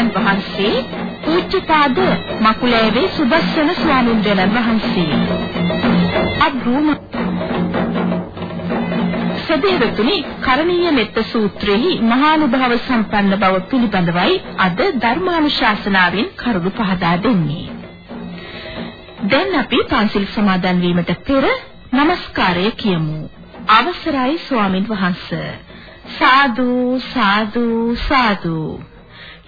දේශකයන්න් වහන්සේ පූජ්‍යපාද මකුලෑවේ සුදස්සන ස්වාමීන් වහන්සේ. අබ්‍රූම සදේවතුනි කරණීය මෙත්ත සූත්‍රයේ මහානුභාව සම්පන්න බව පිළිබඳවයි අද ධර්මානුශාසනාවෙන් කරුණු පහදා දෙන්නේ. දැන් අපි පන්සිල් සමාදන් වීමට පෙර নমස්කාරය කියමු. අවසරයි ස්වාමින් වහන්සේ. සාදු සාදු සාදු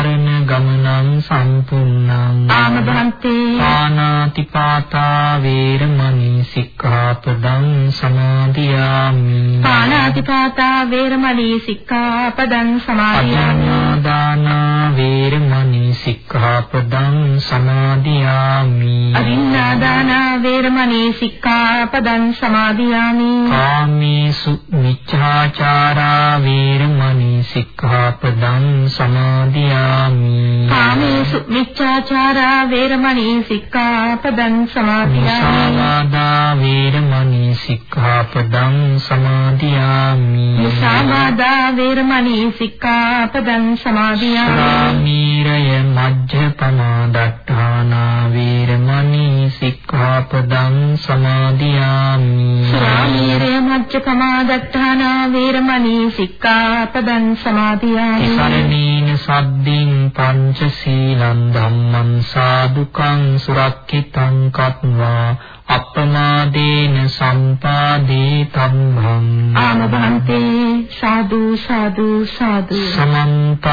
සරණ ගමනං සම්පූර්ණං ආමභන්තේ පානාති පාතා වේරමණී සික්ඛාපදං සමාදියාමි. පානාති පාතා වේරමණී සික්ඛාපදං සමාදියාමි. දාන වේරමණී සික්ඛාපදං සමාදියාමි. අදින්නාදාන වේරමණී සික්ඛාපදං සමාදියාමි. කාමේසු මිච්ඡාචාරා වේරමණී සික්ඛාපදං සමාදියාමි කාමේසු මිච්ඡාචාරා වේරමණී සික්ඛාපදං සමාදියාමි. සමාදා වේරමණී සික්ඛාපදං සමාදියාමි. මුසාවාදා වේරමණී සික්ඛාපදං සමාදියාමි. මීරය මජ්ජපමා දට්ඨානා වේරමණී සික්ඛාපදං සමාදියාමි. සාමීරය මජ්ජපමාදත්තානා වේරමණී සික්ඛාපදං සමාදියාමි. සරණීන සද්දින් පංචශීලං ධම්මං සාදුකං සුරක්ඛිතං කତ୍වා අප්පමාදේන සම්පාදේ තම්භං ආමභන්තේ සාදු සාදු සාදු. සමන්ත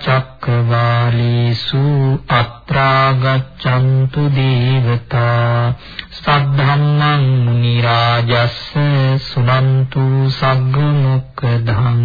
චක්කවාලේසු අත්‍රා ගච්ඡන්තු දේවතා සද්ධම්මං මුනි රාජස්ස සුනන්තු සග්ග මොක්ඛදං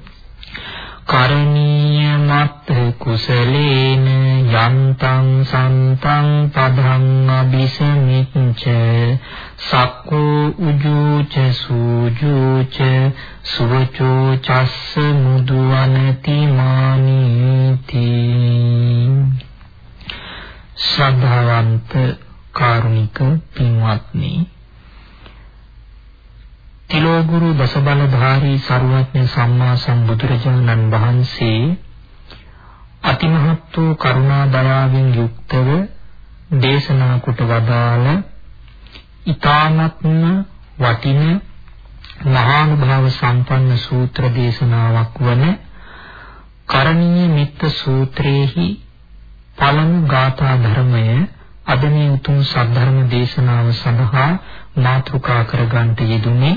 කරණීය මත් කුසලේන යන්තං සන්තං පදං අபிසමිච්ච සක්කෝ උජූච සූජූච සුවචෝ චස්ස මුදුවනති මානීති. ශ්‍රද්ධාවන්ත කාරුණික පින්වත්නි තිලෝගුරු දසබලධාරී සරුවත්න සම්මා සම්බුදුරජාණන් වහන්සේ අතිමහත් වූ කරුණා දයාවෙන් යුක්තව දේශනා කොට වදාළ ඊ타ත්ම වටින මහානුභාව සම්පන්න සූත්‍ර දේශනාවක් වන කරණීය මිත්‍ර සූත්‍රයේහි පළමු ගාථා ධර්මය අද මේ උතුම් සද්ධර්ම දේශනාව සඳහා මාතෘකා කරගන්නට යෙදුනේ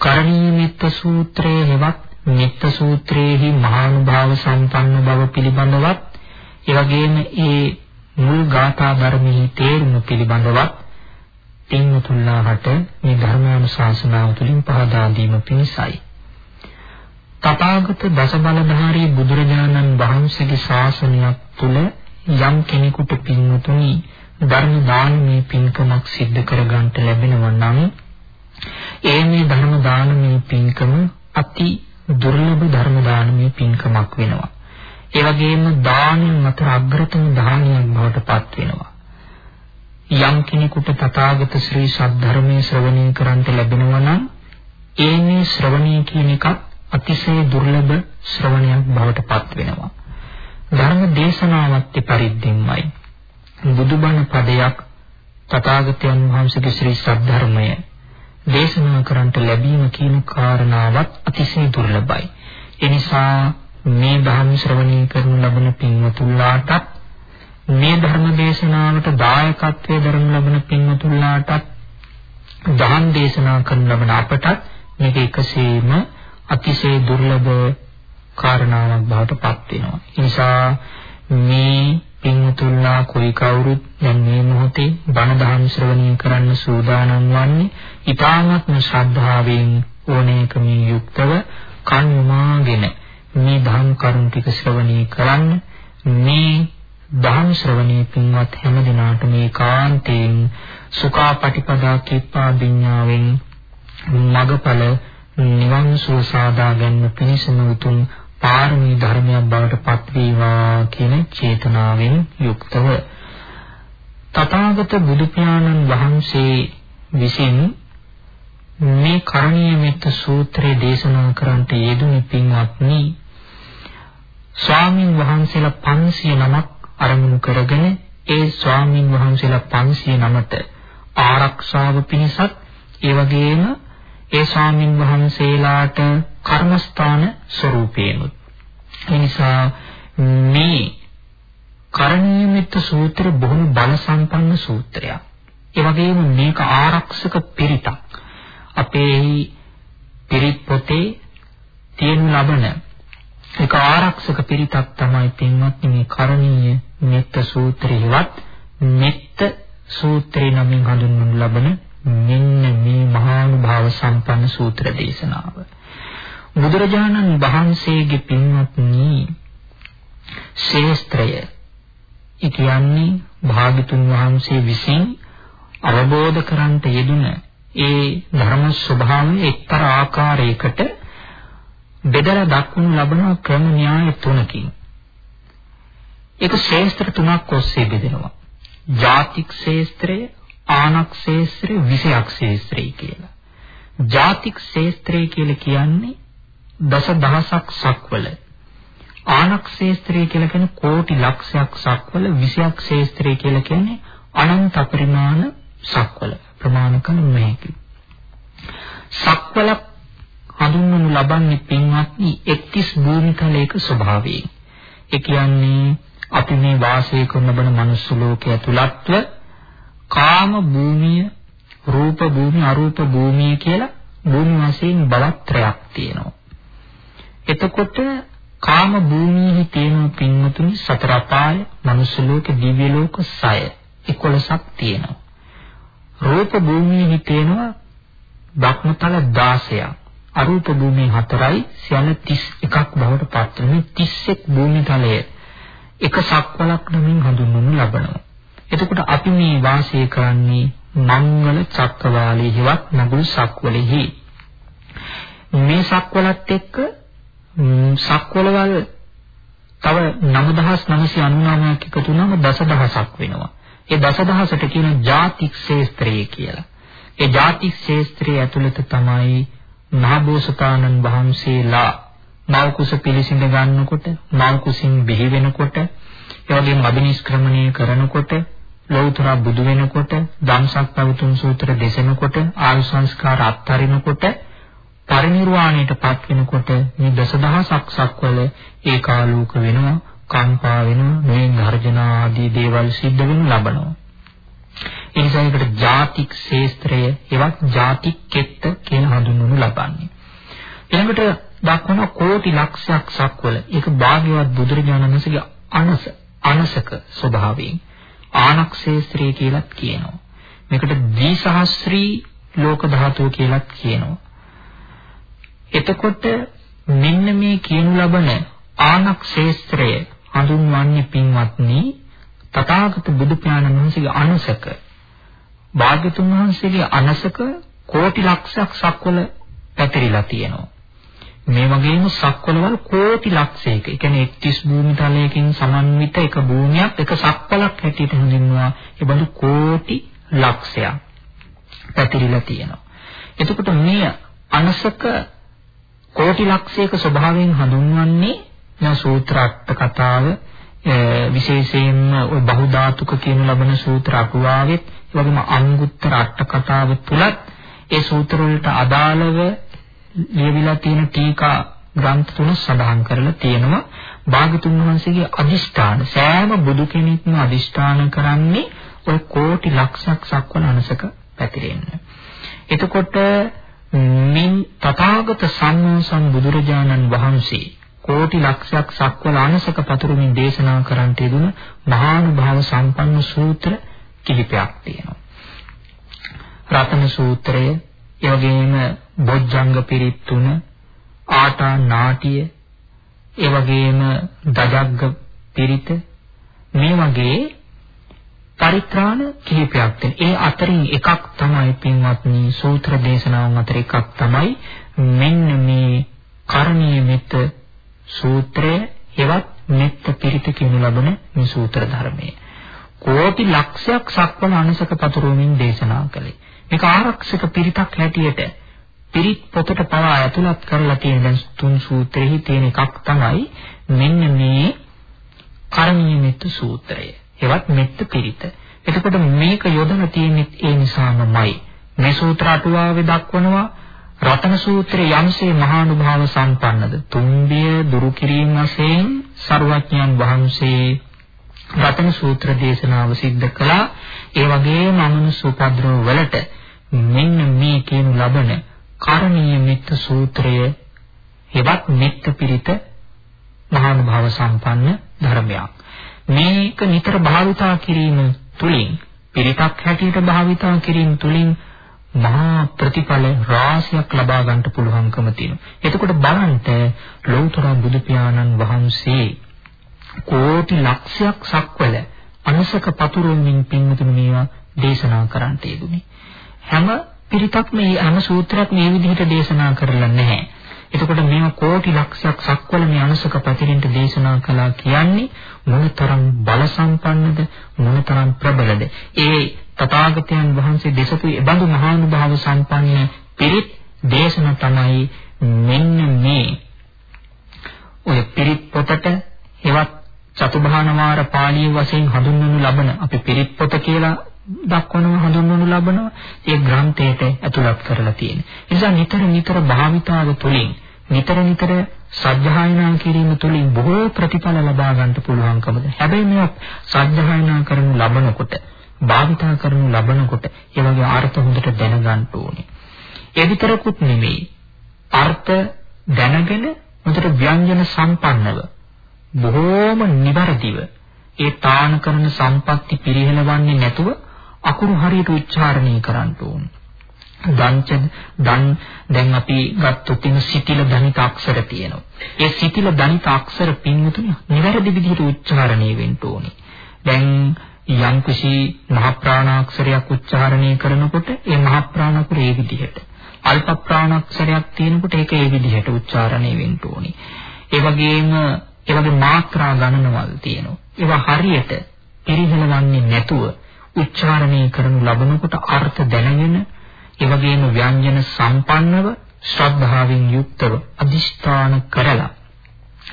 කරණීය මෙත්ත සූත්‍රයේ හෙවත් නිත්‍ය සූත්‍රයේහි මහානුභාව සම්පන්න බව පිළිබඳවත් ඒ වගේම ඒ මුල් ගාථා ධර්මෙහි තේරුම පිළිබඳවත් පින්වතුන්ලාට මේ ධර්මානුශාසනාව තුළින් පහදා දීම පිණිසයි. තථාගත දසබලධාරී බුදුරජාණන් වහන්සේගේ ශාසනයක් තුල යම් කෙනෙකුට පින්වතුනි ධර්ම දානමේ පින්කමක් සිද්ධ කරගන්නට ලැබෙනවා නම් ඒ මේ ධර්ම දානමේ පින්කම අති දුර්ලභ ධර්ම දානමේ පින්කමක් වෙනවා. ඒ වගේම දානෙන් අතර අග්‍රතම දානයක් බවට පත් වෙනවා. යම් කෙනෙකුට තථාගත ශ්‍රී සද්ධර්මයේ ශ්‍රවණය කරන්ට ලැබෙනවා නම් ඒ මේ ශ්‍රවණය කියන එකත් අතිශය දුර්ලභ ශ්‍රවණයක් බවට පත් වෙනවා. ධර්ම දේශනාවත් පරිද්දෙන්මයි. බුදුබණ පදයක් තථාගතයන් වහන්සේගේ ශ්‍රී සද්ධර්මය දේශනා කරන්ට ලැබීම කියන කාරණාවත් අතිශය දුර්ලභයි. ඒ නිසා මේ ධර්ම ශ්‍රවණය කරනු ලබන පින්වතුන්ලාටත් මේ ධර්ම දේශනාවට දායකත්වයේ දරනු ලබන පින්වතුන්ලාටත් දහම් දේශනා කරන ලබන අපටත් මේක එකසේම අතිශය දුර්ලභ කාරණාවක් බවට පත් වෙනවා. ඒ නිසා මේ පින්තුල්ලා කොයි කවුරුත් දැන් මේ මොහොතේ බණ දහම් ශ්‍රවණය කරන්න සූදානම් වන්නේ ඊ타ත්ම ශ්‍රද්ධාවෙන් ඕනෑකමින් යුක්තව කන් යොමාගෙන මේ ධම් කරුණ ටික ශ්‍රවණය කරන්න මේ ධම් ශ්‍රවණී පින්වත් හැම දිනාට මේ කාන්තේන් සුඛාපටිපදා කිප්පා විඤ්ඤාවෙන් මගඵල නිවන් සුව සාදා ගැනීම පිණිසම උතුම් පාරමී ධර්මයක් බවට පත්වීවා කියන චේතනාවෙන් යුක්තව තථාගත බුදු පියාණන් වහන්සේ විසින් මේ කරණීය මෙත්ත සූත්‍රය දේශනා කරන්නට යෙදුණු පින්වත්නි ස්වාමින් වහන්සේලා 500 නමක් අරමුණු කරගෙන ඒ ස්වාමින් වහන්සේලා 500 නමට ආරක්ෂාව පිණිසත් ඒ වගේම ඒ ස්වාමින් වහන්සේලාට කර්මස්ථාන ස්වરૂපේනුත් එනිසා මේ කරණීය මෙත්ත සූත්‍ර බොහොම බල සම්පන්න සූත්‍රයක්. ඒ වගේම මේක ආරක්ෂක පිරිතක්. අපේ පිරිත් පොතේ තියෙන ලබන ඒක ආරක්ෂක පිරිතක් තමයි පින්වත්නි මේ කරණීය මෙත්ත සූත්‍රයවත් මෙත්ත සූත්‍රේ නමින් හඳුන්වනු ලබන මෙන්න මේ මහානුභාව සම්පන්න සූත්‍ර දේශනාව. බුදුරජාණන් වහන්සේගේ පින්වත්නි ශේස්ත්‍රය ඒ කියන්නේ භාගතුන් වහන්සේ විසින් අවබෝධ කරන්ට යෙදුන ඒ ධර්ම ස්වභාවය එක්තරා ආකාරයකට බෙදලා දක්වනු ලබන ක්‍රම න්‍යාය තුනකින් ඒක ශේස්ත්‍ර තුනක් ඔස්සේ බෙදෙනවා. ජාතික් ශේස්ත්‍රය, ආනක් ශේස්ත්‍රය, විෂයක් ශේස්ත්‍රය කියලා. ජාතික් ශේස්ත්‍රය කියලා කියන්නේ දස දහසක් සක්වල. ආනක් ශේස්ත්‍රය කියලා කියන්නේ කෝටි ලක්ෂයක් සක්වල 20ක් ශේස්ත්‍රය කියලා කියන්නේ අනන්ත පරිමාණ සක්වල. ප්‍රමාණ කරන මේකයි සක්වල හඳුන්වනු ලබන්නේ පින්වත්නි 31 භූමිතලයක ස්වභාවයෙන්. ඒ කියන්නේ අපි මේ වාසය කරන බන මනුස්ස ලෝකයේ ඇතුළත්ව කාම භූමිය රූප භූමිය අරූප භූමිය කියලා භූමි වශයෙන් බලත්‍රයක් තියෙනවා. එතකොට කාම භූමියේ තියෙන පින්වතුනි සතර අපාය, මනුස්ස ලෝක, දිව්‍ය ලෝක 6 11ක් තියෙනවා. රූප භූමියේ තියෙනවා භක්මතල 16ක්. අරූප භූමිය 4යි සියල්ල 31ක් බවට පත් වෙන 31 භූමි තලය එක සක්වලක් නමින් හඳුන්වනු ලබනවා. එතකොට අපි මේ වාසය කරන්නේ මංගල චක්කවාලයේවත් නගුල් සක්වලෙහි. මේ සක්වලත් එක්ක සක්වලවල් තව 9999ක් එකතු වුණාම දසදහසක් වෙනවා. ඒ දසදහසට කියන ජාතික් ශේස්ත්‍රය කියලා. ඒ ජාතික් ශේස්ත්‍රය ඇතුළත තමයි මහබෝසතාණන් වහන්සේලා මව් කුස පිළිසිඳ ගන්නකොට, මව් කුසින් බිහි වෙනකොට, ඒ වගේම අභිනිෂ්ක්‍රමණය කරනකොට, ලෞතර බුදු වෙනකොට, ධම්සක් පවතුන් සූත්‍ර දෙසනකොට, ආයු සංස්කාර අත්හරිනකොට පරිණිරවාණයට පත් වෙනකොට මේ දසදහසක් සක්වල ඒකාලෝක වෙනවා කම්පා වෙනවා මේ ගර්ජනා ආදී දේවල් සිද්ධ වෙනු ලබනවා ඒ නිසා ඒකට ජාතික් ශේස්ත්‍රය එවත් ජාතික් කෙත්ත කියන හඳුන්වනු ලබන්නේ ඊළඟට දක්වන කෝටි ලක්ෂයක් සක්වල ඒක භාග්‍යවත් බුදුරජාණන් වහන්සේගේ අනස අනසක ස්වභාවයෙන් ආනක්ෂේත්‍රය කියලත් කියනවා. මේකට ද්විසහස්ත්‍රී ලෝක ධාතුව කියලත් කියනවා. එතකොට මෙන්න මේ කියනු ලබන ආනක්ෂේත්‍රය හඳුන්වන්නේ පින්වත්නි තථාගත බුදු පියාණන් වහන්සේගේ අනසක භාග්‍යතුන් වහන්සේගේ අනසක කෝටි ලක්ෂයක් සක්වල පැතිරිලා තියෙනවා. මේ වගේම සක්වලවල කෝටි ලක්ෂයක, ඒ කියන්නේ 31 භූමි තලයකින් සමන්විත එක භූමියක් එක සක්වලක් හැටියට හඳුන්වනවා. ඒ බඳු කෝටි ලක්ෂයක් පැතිරිලා තියෙනවා. එතකොට මේ අනසක කෝටි ලක්ෂයක ස්වභාවයෙන් හඳුන්වන්නේ නා සූත්‍ර අට කතාව විශේෂයෙන්ම ඔය බහුධාතුක කියන ලබන සූත්‍ර අටුවාවෙත් ඒ වගේම අංගුත්තර අට කතාව තුලත් ඒ සූත්‍ර වලට අදාළව ලියවිලා තියෙන ටීකා ග්‍රන්ථ තුන සඳහන් කරලා තියෙනවා භාගතුන් වහන්සේගේ අදිෂ්ඨාන සෑම බුදු කෙනෙක්ම අදිෂ්ඨාන කරන්නේ ඔය කෝටි ලක්ෂයක් සක්වල අනසක පැතිරෙන්න. එතකොට මින් තථාගත සම්මා බුදුරජාණන් වහන්සේ කෝටි ලක්ෂයක් සක්වල අනසක පතුරුමින් දේශනා කරන්නට යෙදුන මහානුභාව සම්පන්න සූත්‍ර කිහිපයක් තියෙනවා. රතන සූත්‍රය, ඒ වගේම බොජ්ජංග පිරිත් තුන, ආටා නාටිය, ඒ වගේම දජග්ග පිරිත මේ වගේ පරිත්‍රාණ කිහිපයක් තියෙන. ඒ අතරින් එකක් තමයි පින්වත්නි සූත්‍ර දේශනාවන් අතර එකක් තමයි මෙන්න මේ කරණීය මෙත්ත සූත්‍රය හෙවත් මෙත්ත පිරිත කියනු ලබන මේ සූත්‍ර ධර්මයේ. කෝටි ලක්ෂයක් සක්වල අනුසක පතුරුමින් දේශනා කළේ. මේක ආරක්ෂක පිරිතක් හැටියට පිරිත් පොතට පවා ඇතුළත් කරලා තියෙන දැන් තුන් සූත්‍රෙහි තියෙන එකක් තමයි මෙන්න මේ කරණීය මෙත්ත සූත්‍රය. එවත් මෙත්ත පිරිත. එතකොට මේක යොදලා තියෙන්නේ ඒ නිසාමයි. මේ සූත්‍ර අටුවාවේ දක්වනවා රතන සූත්‍රයේ යම්සේ මහානුභාව සම්පන්නද තුම්බිය දුරු කිරීම වශයෙන් සර්වඥයන් වහන්සේ රතන සූත්‍ර දේශනාව සිද්ධ කළා. ඒ වගේම අමනුෂ්‍ය උපද්‍රව වලට මෙන්න මේ කියනු ලබන කරණීය මෙත්ත සූත්‍රය හෙවත් මෙත්ත පිරිත මහානුභාව සම්පන්න ධර්මයක්. මේක නිතර භාවිතා කිරීම තුලින් පිරිතක් හැටියට භාවිතා කිරීම තුලින් මහා ප්‍රතිඵල රාශියක් ලබා ගන්නට පුළුවන්කම තියෙනවා. එතකොට බලන්න ලෞතර බුදු පියාණන් වහන්සේ කෝටි ලක්ෂයක් සක්වල අනුසක පතුරුමින් පින්වතුනි මේවා දේශනා කරන්නට යෙදුනේ. හැම පිරිතක්ම මේ හැම සූත්‍රයක් මේ විදිහට දේශනා කරලා නැහැ. එතකොට මේවා කෝටි ලක්ෂයක් සක්වල මේ අනුසක පැතිරෙන්න දේශනා කළා කියන්නේ මොනතරම් බල සම්පන්නද මොනතරම් ප්‍රබලද? ඒ තථාගතයන් වහන්සේ දෙසපු එබඳු මහානුභාව සම්පන්න පිරිත් දේශන තමයි මෙන්න මේ. ඔය පිරිත් පොතට හෙවත් චතුභානවාර පාළිය වශයෙන් හඳුන්වනු ලබන අපි පිරිත් පොත කියලා දක්වනව හඳුන්වනු ලබනවා ඒ ග්‍රන්ථයට ඇතුළත් කරලා තියෙන. ඒ නිසා නිතර නිතර භාවිතාව තුළින් නිතර නිතර සත්‍යයනා කිරීම තුළින් බොහෝ ප්‍රතිඵල ලබා ගන්නට පුළුවන්කමද. හැබැයි මේ සත්‍යයනා කරනු ලබනකොට භාවිතා කරනු ලබනකොට ඒ වගේ අර්ථ හොඳට දැනගන්න ඕනේ. ඒ විතරකුත් නෙමෙයි. අර්ථ දැනගෙන හොඳට ව්‍යංජන සම්පන්නව බොහෝම නිවැරදිව ඒ තාන කරන සම්පatti පිරිහෙලවන්නේ නැතුව අකුරු හරියට උච්චාරණය කරන්න ඕන. දංච දන් දැන් අපි ගත්තොත් ඉන්න සිතිල ධනිත අක්ෂර තියෙනවා. ඒ සිතිල ධනිත අක්ෂර පින්තුනේ නිවැරදි විදිහට උච්චාරණය වෙන්න ඕනේ. දැන් යම් කිසි මහ ප්‍රාණාක්ෂරයක් උච්චාරණය කරනකොට ඒ මහ ප්‍රාණකුර ඒ විදිහට අල්ප ප්‍රාණාක්ෂරයක් තියෙනකොට ඒක ඒ විදිහට උච්චාරණය වෙන්න ඕනේ. ඒ වගේම ඒ වගේ මාත්‍රා ගණනවල් තියෙනවා. ඒවා හරියට පිරිහෙලවන්නේ නැතුව උච්චාරණය කරනු ලබනකොට අර්ථ දැනගෙන ඒ වගේම ව්‍යංජන සම්පන්නව ශ්‍රද්ධාවෙන් යුක්තව අදිෂ්ඨාන කරලා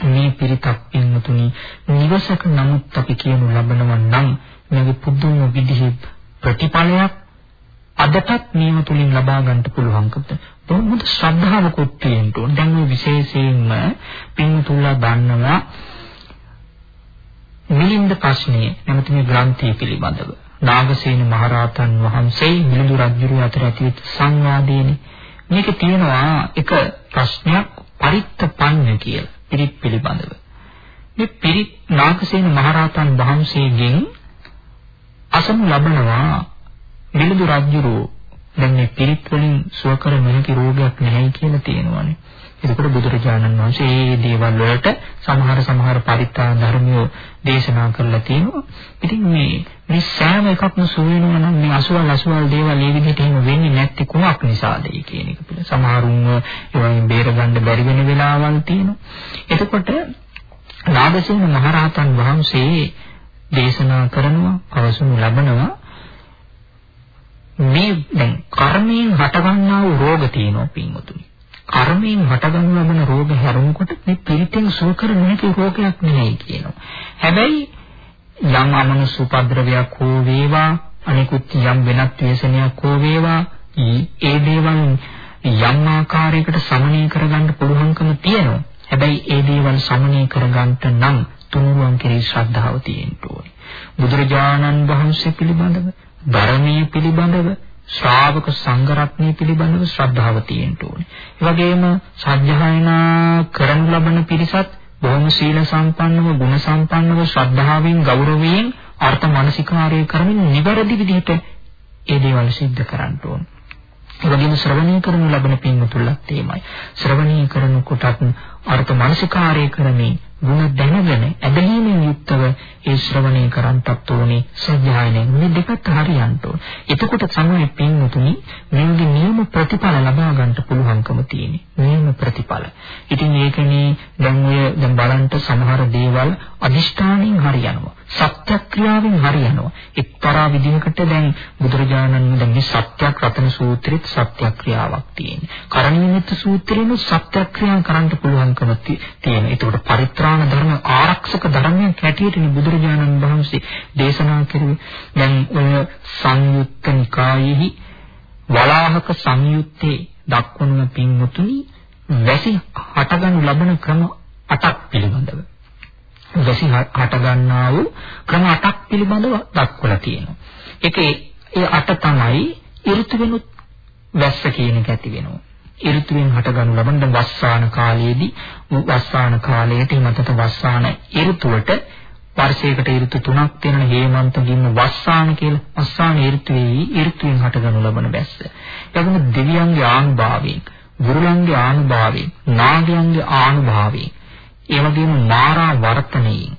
මේ පිරිතක් පින්තුනි නිවසක නමුත් අපි කියනු ලබනවා නම් මේක පුදුම විදිහේ ප්‍රතිඵලයක් අදටත් මේව තුලින් ලබා ගන්නට පුළුවන්කමද බොහොම ශ්‍රද්ධාවකුත් තියෙන්න ඕන. දැන් මේ විශේෂයෙන්ම පින්තුල්ලා දන්නවා මිලින්ද ප්‍රශ්නේ නැමෙති මේ ග්‍රන්ථය පිළිබඳව. නාගසේන මහරහතන් වහන්සේ මිලිඳු රජුගේ අතර ඇතිවෙච්ච සංවාදයේනේ මේක තියෙනවා එක ප්‍රශ්නයක් පරිත්තපඤ්ඤ කියලා පිරිත් පිළිබඳව. මේ පිරිත් නාගසේන මහරහතන් වහන්සේගෙන් අසනු ලබනවා මිලිඳු රජුරෝ දැන් මේ පිරිත් වලින් සුව කර නොහැකි රෝගයක් නැහැ කියලා තියෙනවානේ. එතකොට බුදුරජාණන් වහන්සේ මේ දේවල් වලට සමහර සමහර පරිත්‍යාග ධර්මියෝ දේශනා කරලා තියෙනවා. ඉතින් මේ මේ සෑම එකක්ම සුව වෙනවා නම් මේ අසුවල් අසුවල් දේවල් මේ විදිහට එහෙම වෙන්නේ නැති කුමක් නිසාද කියන එක පිළ සමහරුන්ව ඒවායින් බේරගන්න බැරි වෙන වෙලාවල් තියෙනවා. එතකොට නාගසේන මහරහතන් වහන්සේ දේශනා කරනවා අවසන් ලබනවා මේ දැන් කර්මයෙන් හටගන්නා වූ රෝග තියෙනවා පින්වතුනි. කර්මයෙන් හටගනු ලබන රෝග හැරුණකොට මේ පිළිතෙන් සුව කර නොහැකි රෝගයක් නෙවෙයි කියනවා. හැබැයි යම් අමනුෂ්‍ය උපද්‍රවයක් හෝ වේවා අනිකුත් යම් වෙනත් ව්‍යසනයක් හෝ වේවා ඒ දේවල් යම් ආකාරයකට සමනය කරගන්න පුළුවන්කම තියෙනවා. හැබැයි ඒ දේවල් සමනය කරගන්නට නම් තුනුරුවන් කෙරෙහි ශ්‍රද්ධාව තියෙන්න ඕනේ. බුදුරජාණන් වහන්සේ පිළිබඳව, ධර්මයේ පිළිබඳව, ශ්‍රාවක සංඝ රත්නය පිළිබඳව ශ්‍රද්ධාව තියෙන්න ඕනේ. ඒ වගේම සත්‍යයනා කරනු ලබන පිරිසත් බොහොම සීල සම්පන්නව, ගුණ සම්පන්නව, ශ්‍රද්ධාවෙන්, ගෞරවයෙන් අර්ථ මානසිකාරය කරමින් නිවැරදි විදිහට ඒ දේවල් සිද්ධ කරන්න ඕනේ. ඒ වගේම ශ්‍රවණය කරනු ලබන පින්තුලත් එහෙමයි. ශ්‍රවණය කරනකොටත් අර්ථ මානසිකාරය කරමින් ගුණ දැනගෙන ඇදහිීමෙන් යුක්තව ඒ ශ්‍රවණය කරන්ටත් ඕනේ සත්‍යයනෙන් මේ දෙකත් හරියන්න ඕන. එතකොට තමයි පින්වතුනි මේගේ නියම ප්‍රතිඵල ලබා ගන්නට පුළුවන්කම තියෙන්නේ. නියම ප්‍රතිඵල. ඉතින් ඒකනේ දැන් ඔය දැන් බලන්න සමහර දේවල් අදිෂ්ඨානෙන් හරියනවා. සත්‍යක්‍රියාවෙන් හරියනවා. එක්තරා විදිහකට දැන් බුදුරජාණන් දැන් මේ සත්‍යක් රතන සූත්‍රෙත් සත්‍යක්‍රියාවක් තියෙනවා. කරණීයමිත සූත්‍රෙනු සත්‍යක්‍රියා කරන්න පුළුවන්කම තියෙනවා. ඒකට පරිත්‍රාණ ධර්ම ආරක්ෂක ධර්මයක් හැටියට බුදුරජාණන් වහන්සේ දේශනා කරුවේ. දැන් ඔය සංයුත්ත නිකායෙහි වලාහක සංයුත්තේ දක්වන පින්වතුනි වැසි හටගනු ලබන ක්‍රම 8ක් පිළිබඳව වැසි හට ගන්නා වූ ක්‍රම 8ක් පිළිබඳව දක්වලා තියෙනවා. ඒකේ ඒ 8 තමයි ඍතු වෙනුත් වැස්ස කියන එක ඇති වෙනවා. ඍතුවෙන් හට ගනු ලබන වස්සාන කාලයේදී වස්සාන කාලයට මතත වස්සාන ඍතුවට වර්ෂයකට ඍතු තුනක් තියෙන හේමන්ත ගින්න වස්සාන කියලා වස්සාන ඍතුවේ ඍතුවෙන් හට ගනු ලබන වැස්ස. එවගම දෙවියන්ගේ ආනුභාවයෙන්, ගුරුලන්ගේ ආනුභාවයෙන්, නාගයන්ගේ ආනුභාවයෙන් ඒ වගේම මාරා වර්තනයෙන්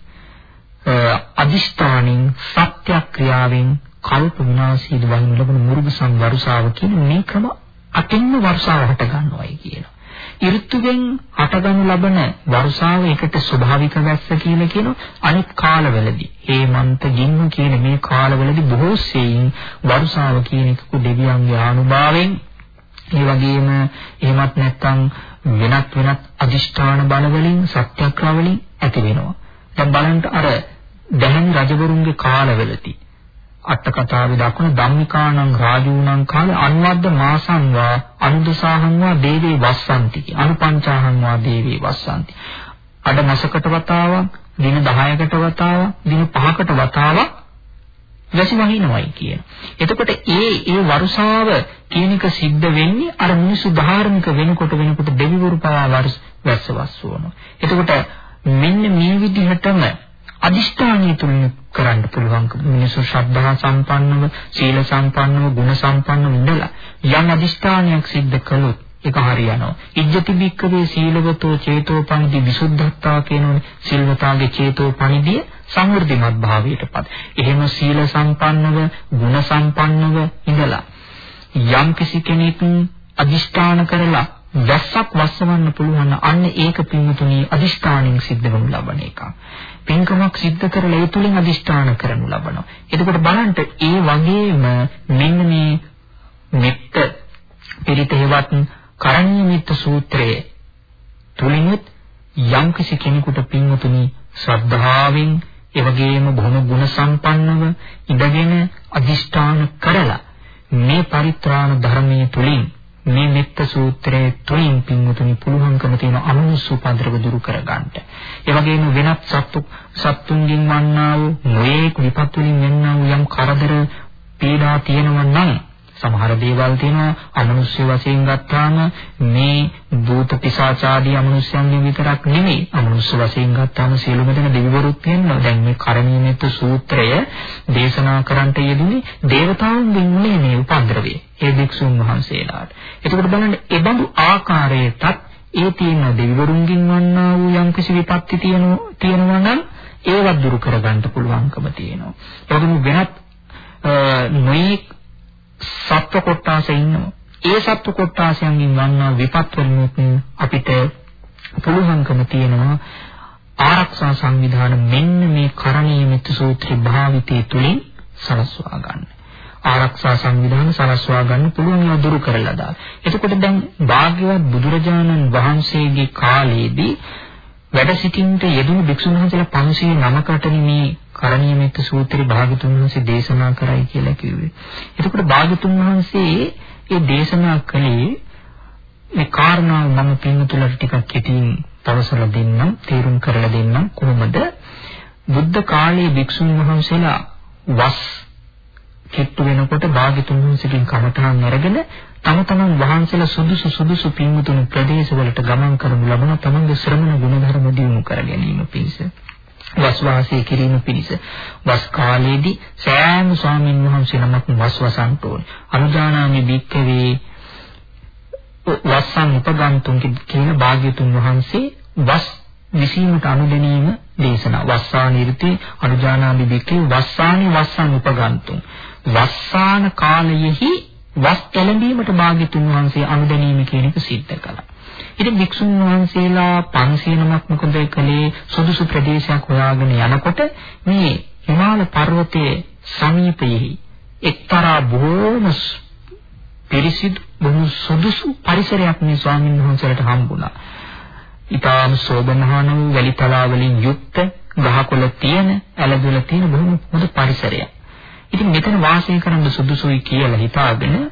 අදිෂ්ඨානින් සත්‍යක්‍රියාවෙන් කල්ප විනාශී වහින ලබන මුරුග සංවර්ෂාව කියන මේ ක්‍රම අටින්ම වර්ෂාව හට ගන්නවායි කියනවා. ඍතුවෙන් හටගනු ලබන වර්ෂාව එකට ස්වභාවික වැස්ස කියලා කියන අනිත් කාලවලදී හේමන්ත ගින්න කියන මේ කාලවලදී බොහෝ සෙයින් වර්ෂාව කියන එක දෙවියන්ගේ ආනුභාවයෙන් ඒ වගේම එහෙමත් නැත්නම් වෙනත් වෙනත් අදිෂ්ඨාන බල වලින් සත්‍යක්‍රියා වලින් ඇති වෙනවා. දැන් බලන්න අර දැහන් රජවරුන්ගේ කාලවලදී අට කතාවේ දක්වන ධම්මිකාණං රාජූණං කාලේ අන්වද්ද මාසංවා අනුදසාහංවා දේවේ වස්සන්ති අනුපංචාහංවා දේවේ වස්සන්ති. අඩ මාසකට වතාවක්, දින 10කට වතාවක්, දින 5කට වතාවක් වැසි වහිනවයි කියන. එතකොට ඒ ඒ වරුසාව කියන එක සිද්ධ වෙන්නේ අර මිනිසු ධාර්මික වෙනකොට වෙනකොට දෙවිවරු පවා වැස්ස වස්සවනවා. එතකොට මෙන්න මේ විදිහටම අදිෂ්ඨානීය තුලින් කරන්න පුළුවන් මිනිසු ශ්‍රද්ධා සම්පන්නව, සීල සම්පන්නව, ගුණ සම්පන්නව ඉඳලා යම් අදිෂ්ඨානයක් සිද්ධ කළොත් ඒක හරියනවා. ඉජ්ජති බික්කවේ සීලවතෝ චේතෝ පනිදි විසුද්ධත්තා කියනෝනේ. සිල්වතාගේ චේතෝ පනිදිය සමෘද්ධිමත් භාවයටපත්. එහෙම සීල සම්පන්නව, ගුණ සම්පන්නව ඉඳලා යම් කිසි කෙනෙක් අදිෂ්ඨාන කරලා වැස්සක් වස්සවන්න පුළුවන් අන්න ඒක පින්තුණී අදිෂ්ඨානෙන් සිද්ධ වෙනු ලබන එකක්. පින්කමක් සිද්ධ කරලා ඒ තුලින් අදිෂ්ඨාන කරනු ලබනවා. එතකොට බලන්න ඒ වගේම මෙන්න මේ මෙත්ත පිරිත හේවත් කරණීය මිත්‍ර සූත්‍රයේ තුලිනුත් යම්කිසි කෙනෙකුට පින්වතුනි ශ්‍රද්ධාවෙන් ඒ වගේම බොහොම ගුණ සම්පන්නව ඉඳගෙන අදිෂ්ඨාන කරලා මේ පරිත්‍රාණ ධර්මයේ තුලින් මේ මෙත්ත සූත්‍රයේ තුලින් පින්වතුනි පුළුවන්කම තියෙන අමනුෂ්‍ය උපද්‍රව දුරු කරගන්නට. ඒ වගේම වෙනත් සත්තු සත්තුන්ගෙන් වන්නා වූ නොයේක් විපත් වලින් වෙන්නා වූ යම් කරදර පීඩා තියෙනවා නම් සමහර දේවල් තියෙනවා. අමනුෂ්‍ය වශයෙන් ගත්තාම මේ භූත භූත පිසාචාදී අමනුෂ්‍යයන්ගෙන් විතරක් නෙමෙයි. අමනුෂ්‍ය වශයෙන් ගත්තාම සියලුම දෙනා දෙවිවරුත් වෙනවා දැන් මේ කරණීයමෙත් සූත්‍රය දේශනා කරන්නට යෙදුනේ දේවතාවුන්ගෙන් නෙමෙයි උපද්‍රවය ඒ භික්ෂුන් වහන්සේලාට. එතකොට බලන්න ඒ බඳු ආකාරයටත් ඒ තියෙන දෙවිවරුන්ගෙන් වන්නා වූ යම්කිසි විපත්ති තියෙනවා නම් ඒවත් දුරු කරගන්න පුළුවන්කම තියෙනවා. ඒකම වෙනත් නොයේ සත්ව කොටාස ඉන්නවා. ඒ සත්ව කොටාසයන්ගෙන් වන්නා විපත් වලිනුත් අපිට පුළුවන්කම තියෙනවා ආරක්ෂා සංවිධාන මෙන්න මේ කරණීය මිත්‍ර සූත්‍රය භාවිතය තුලින් සලස්වා ගන්න. ආරක්ෂා සංවිධාන සලස්වා ගන්න පුළුවන් ඒවා දුරු කරලා දාන්න. එතකොට දැන් භාග්‍යවත් බුදුරජාණන් වහන්සේගේ කාලයේදී වැඩ සිටින්නට යෙදුණු භික්ෂුන් වහන්සේලා 509කට මේ කරණීය මෙත්ත සූත්‍රය භාගතුන් වහන්සේ දේශනා කරයි කියලා කිව්වේ. එතකොට භාගතුන් වහන්සේ ඒ දේශනා කළේ මේ කාරණාව මම පින්තුලට ටිකක් කෙටියෙන් තවසලා දෙන්නම්, තේරුම් කරලා දෙන්නම් කොහොමද බුද්ධ කාලයේ භික්ෂුන් වහන්සේලා වස් කිට්ටු වෙනකොට භාග්‍යතුන් වහන්සේගෙන් කමඨහන් අරගෙන තම තමන් වහන්සේලා සුදුසු සුදුසු පින්මුතුන් ප්‍රදේශවලට ගමන් කරනු ලබන තමන්ගේ ශ්‍රමණ ගුණධර්ම දියුණු කර ගැනීම පිණිස වස් වාසය කිරීම පිණිස. වස් කාලයේදී සෑම ස්වාමීන් වහන්සේ නමක් වස් වසන්ට ඕනේ අනුජානාමි බික්කවේ වස්සන් උපගන්තුන් කියන භාග්‍යතුන් වහන්සේ වස් විසීමට අනුදැනීම දේශනා. වස්සාන ඉර්ති අනුජානාමි බික්කේ වස්සානි වස්සන් උපගන්තුන්. වස්සාන කාලයෙහි වස් එළඹීමට භාග්‍යතුන් වහන්සේ අනුදැනීම කියන එක සිද්ධ කළා. ඉතින් වික්ෂුන් වහන්සේලා 500 නමක් මොකද කළේ සුදුසු ප්‍රදේශයක් හොයාගෙන යනකොට මේ හිමාල පර්වතයේ සමීපයේ එක්තරා බොහොම පිරිසිදු බොහොම සුදුසු පරිසරයක් මේ ස්වාමීන් වහන්සේලාට හම්බුණා. ඊටාම සෝබනහන වූ වැලි තලා වලින් යුක්ත ගහකොළ තියෙන, ඇලදොල තියෙන බොහොම හොඳ පරිසරයක්. ඉතින් මෙතන වාසය කරන්න සුදුසුයි කියලා හිතාගෙන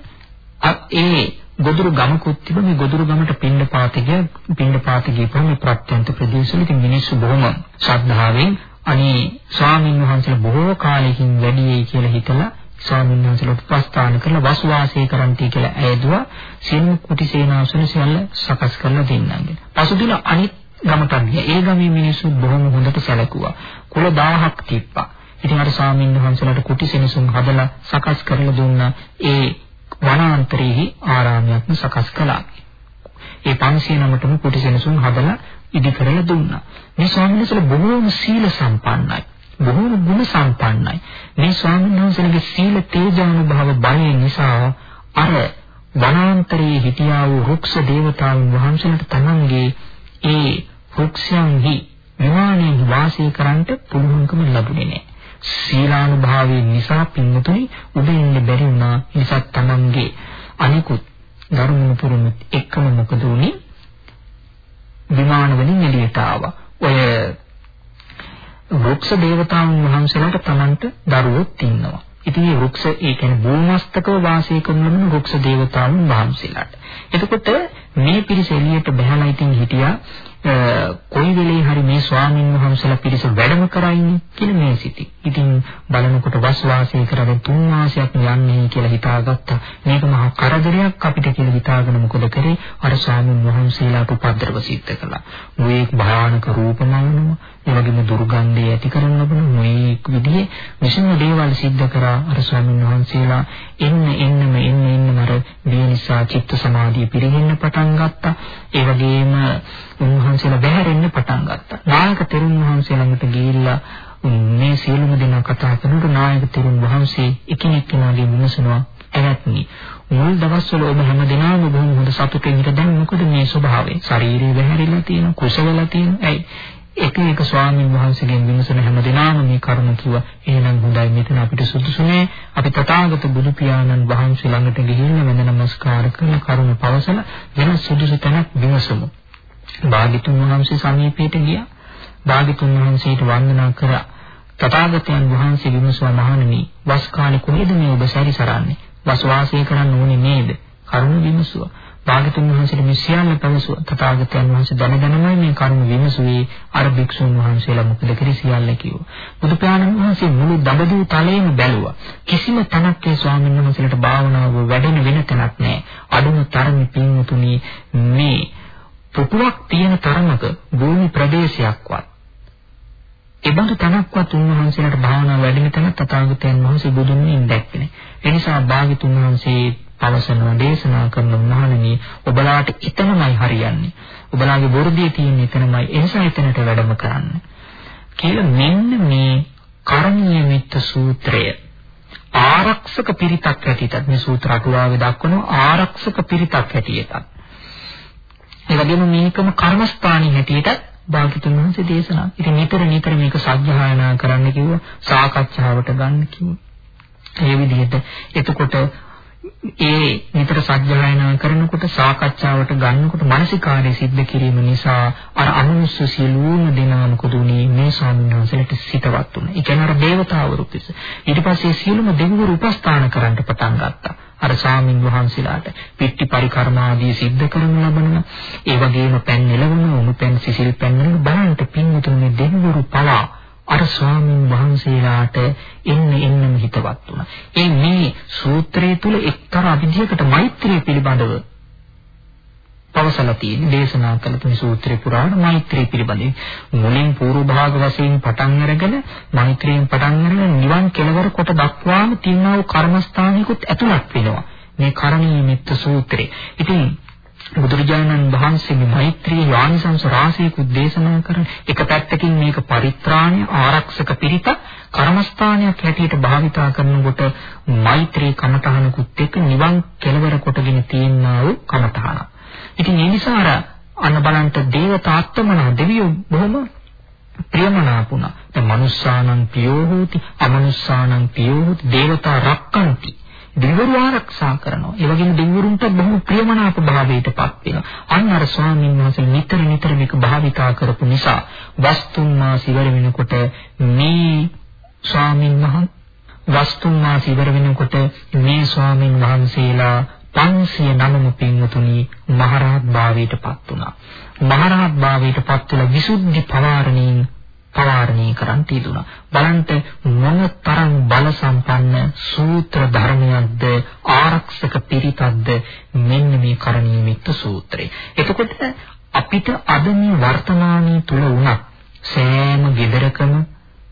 ඒ ගොදුරු ගමකුත් තිබුණ මේ ගොදුරු ගමට පින්න පාතිගය පින්න පාතිගය පොමි ප්‍රත්‍යන්ත ප්‍රදේශවල ඉතින් මිනිස්සු බොහොම ශ්‍රද්ධාවෙන් අනේ ස්වාමීන් වහන්සේලා බොහෝ කාලෙකින් වැඩි වෙයි කියලා හිතලා ස්වාමීන් වහන්සේලා උපස්ථාන කරලා වස් වාසය කරන්ටි කියලා ඇයදුවා සියලු කුටි සේනාසන සියල්ල සකස් කරලා දෙන්නන්නේ. පසුදින අනිත් ගමට ගියා. ඒ ගමේ මිනිස්සු බොහොම හොඳට සැලකුවා. කුල 1000ක් තිබ්බා. ඉතින් අර ස්වාමීන් වහන්සේලාට කුටි සෙනසුන් හදලා සකස් කරලා දුන්නා. ඒ වනාන්තරයේ ආරාමයක්ම සකස් කළා. ඒ 509ටම කුටි සෙනසුන් හදලා ඉදි කරලා දුන්නා. මේ ස්වාමීන් වහන්සේලා බොහෝම සීල සම්පන්නයි. බොහෝම ගුණ සම්පන්නයි. මේ ස්වාමීන් වහන්සේලගේ සීල තේජානුභව බලය නිසා අර වනාන්තරයේ හිටියා වූ රුක්ෂ දේවතාවුන් වහන්සේලාට තමන්ගේ ඒ රුක්ෂයන්හි විමානයේ වාසය කරන්නට පුළුවන්කම ලැබුණේ නැහැ. සීලානුභාවයෙන් නිසා පින්තුනි උඩ ඉන්න බැරි වුණා. නිසා තමන්ගේ අනිකුත් ධර්මණු පුරුමුත් එක්කම මොකද උනේ? විමාන වලින් එළියට ආවා. ඔය වෘක්ෂ දේවතාවුන් වහන්සේලාට තමන්ට දරුවොත් ඉන්නවා. ඉතින් මේ වෘක්ෂ ඒ කියන්නේ භූමස්තකව වාසය කරන ලබන වෘක්ෂ දේවතාවුන් වහන්සේලාට. එතකොට මේ පිරිස එළියට බහැලා ඉතින් හිටියා කොයි වෙලේ හරි මේ ස්වාමින් වහන්සේලා පිරිස වැඩම කරයිනේ? කියලා මේ සිටි. ඉතින් බලනකොට වස් වාසය කරගෙන තුන් මාසයක් යන්නේ කියලා හිතාගත්තා. මේක මහා කරදරයක් අපිට කියලා හිතාගෙන මොකද කරේ? අර ස්වාමින් වහන්සේලාට උපද්දරව සිද්ධ කළා. මේ භයානක රූපමවනවා, ඒ වගේම දුර්ගන්ධය ඇති කරන ලබන මේ විදිහේ විශේෂ දේවල් සිද්ධ කරා අර ස්වාමින් වහන්සේලා එන්න එන්නම එන්න එන්නම අර බිය නිසා චිත්ත සමාධිය පිරෙන්න පටන් ගත්තා. ඒ වගේම උන්වහන්සේලා බැහැරෙන්න පටන් ගත්තා. නායක තෙරුන් වහන්සේ ළඟට ගිහිල්ලා මේ සියලුම දෙනා කතා කරනකොට නායක තෙරුන් වහන්සේ එකිනෙක කෙනාගේ විමසනවා එවත්නි මුල් දවස්වල ඔබ හැම දිනම බොහොම හොඳ සතුටින් ඉඳ දැන් මොකද මේ ස්වභාවය? ශරීරය බැහැරිලා තියෙන කුසවලා තියෙන. ඇයි? එක එක ස්වාමීන් වහන්සේගෙන් විමසන හැම දිනම මේ කරුණ කිව්වා එහෙනම් හොඳයි මෙතන අපිට සුදුසු නෑ. අපි තථාගත බුදු පියාණන් වහන්සේ ළඟට ගිහිල්ලා වෙන නමස්කාර කරන කරුණ පවසලා වෙන සුදුසු තැනක් විමසමු. භාග්‍යතුන් වහන්සේ සමීපයට ගියා. භාග්‍යතුන් වහන්සේට වන්දනා කරා. තථාගතයන් වහන්සේ විමසුවා මහණෙනි, වස් කාලේ කොහෙද මේ ඔබ සැරිසරන්නේ? වස් වාසය කරන්න ඕනේ නේද? කරුණ විමසුවා. භාග්‍යතුන් වහන්සේට මේ සියල්ල පැවසුවා. තථාගතයන් වහන්සේ දැනගෙනමයි මේ කරුණ විමසුවේ. අර භික්ෂුන් වහන්සේලා මොකද කරේ සියල්ල කිව්වා. බුදු පියාණන් වහන්සේ මුළු දඹදිව තලයේම බැලුවා. කිසිම තැනක් ඒ ස්වාමීන් වහන්සේලාට භාවනාව වැඩෙන වෙන තැනක් නැහැ. අඩුම තරමේ පින්වතුනි මේ පුටුවක් තියෙන තරමක භූමි ප්‍රදේශයක්වත් ඒබඳු තනක්වත් උන්වහන්සේලාට භාවනා වැඩිම තැන තථාගතයන් වහන්සේ බුදුන් වහන්සේ දැක්කේ නැහැ. ඒ නිසා භාග්‍යතුන් වහන්සේ පවසනවා දේශනා කරන මහණෙනි ඔබලාට එතනමයි හරියන්නේ. ඔබලාගේ වර්ධිය තියෙන එතනමයි. ඒ නිසා එතනට වැඩම කරන්න. කියලා මෙන්න මේ කරණීය මිත්‍ත සූත්‍රය ආරක්ෂක පිරිතක් හැටියට මේ සූත්‍ර අටුවාවේ දක්වන ආරක්ෂක පිරිතක් හැටියට. ඒ වගේම මේකම කර්මස්ථානී හැටියට භාග්‍යතුන් වහන්සේ දේශනා. ඉතින් නිතර නිතර මේක සත්‍යයනා කරන්න කිව්වා, සාකච්ඡාවට ගන්න කිව්වා. ඒ විදිහට එතකොට ඒ නිතර සත්‍යයනා කරනකොට සාකච්ඡාවට ගන්නකොට මානසිකාර්ය සිද්ධ කිරීම නිසා අර අනුස්සය සියලුම දෙනා මොකද උනේ මේ ස්වාමීන් වහන්සේට සිතවත් වුණා. ඒ කියන්නේ අර දේවතාවරු පිස. ඊට පස්සේ සියලුම දෙවිවරු උපස්ථාන කරන්න පටන් ගත්තා. අර ස්වාමින් වහන්සේලාට පිටි පරිකර්ම ආදී සිද්ධ කරනු ලබනවා. ඒ වගේම පෑන් නෙලවන උණු පෑන් සිසිල් පෑන් වල බලන්ට පින්වතුනි දෙවිවරු පවා අර ස්වාමින් වහන්සේලාට එන්න එන්නම හිතවත් වුණා. ඒ මේ සූත්‍රය තුල එක්තරා විදියකට මෛත්‍රිය පිළිබඳව පවසලා තියෙන දේශනා කළ තුනි සූත්‍රේ පුරාණ මෛත්‍රිය පිළිබඳව මුලින් පූර්ව භාග වශයෙන් පටන් අරගෙන මෛත්‍රියෙන් පටන් අරගෙන නිවන් කෙලවර කොට දක්වාම තියනා වූ කර්මස්ථානිකුත් ඇතුළත් වෙනවා. මේ කරණීය මෙත්ත සූත්‍රේ. ඉතින් බුදුරජාණන් වහන්සේගේ මෛත්‍රී යානිසංස රාශියකුත් දේශනා කරන එක පැත්තකින් මේක පරිත්‍රාණය ආරක්ෂක පිරිත කර්මස්ථානයක් හැටියට භාවිතා කරනකොට මෛත්‍රී කමඨහනකුත් එක්ක නිවන් කෙලවර කොටගෙන තියෙනා වූ කමඨහන. ඉතින් ඒ නිසා අර අන්න බලන්ට දේවතාත්මන දෙවියෝ බොහොම ප්‍රියමනාපුණා. දැන් මනුස්සානං පියෝ හෝති අමනුස්සානං පියෝ හෝති දේවතා රක්කන්ති. දෙවිවරු ආරක්ෂා කරනවා. ඒ වගේම දෙවිවරුන්ට බොහොම ප්‍රියමනාප භාවයටපත් වෙනවා. අන්න අර ස්වාමීන් වහන්සේ නිතර නිතර මේක භාවිතා කරපු නිසා වස්තුන් මාස ඉවර වෙනකොට මේ ස්වාමීන් වහන්සේ වස්තුන් මාස ඉවර වෙනකොට මේ ස්වාමීන් වහන්සේලා 509 පින්වතුනි මහරහත් භාවයටපත් වුණා. මහරහත් භාවයටපත් වෙලා විසුද්ධි පවාරණීන් පවාරණී කරන් තියදුනා. බලන්න මොන තරම් බල සම්පන්න සූත්‍ර ධර්මයක්ද ආරක්ෂක පිරිතක්ද මෙන්න මේ කරණීය මිත්‍ර සූත්‍රය. එතකොට අපිට අද මේ වර්තමානයේ තුල වුණත් සෑම gedarakම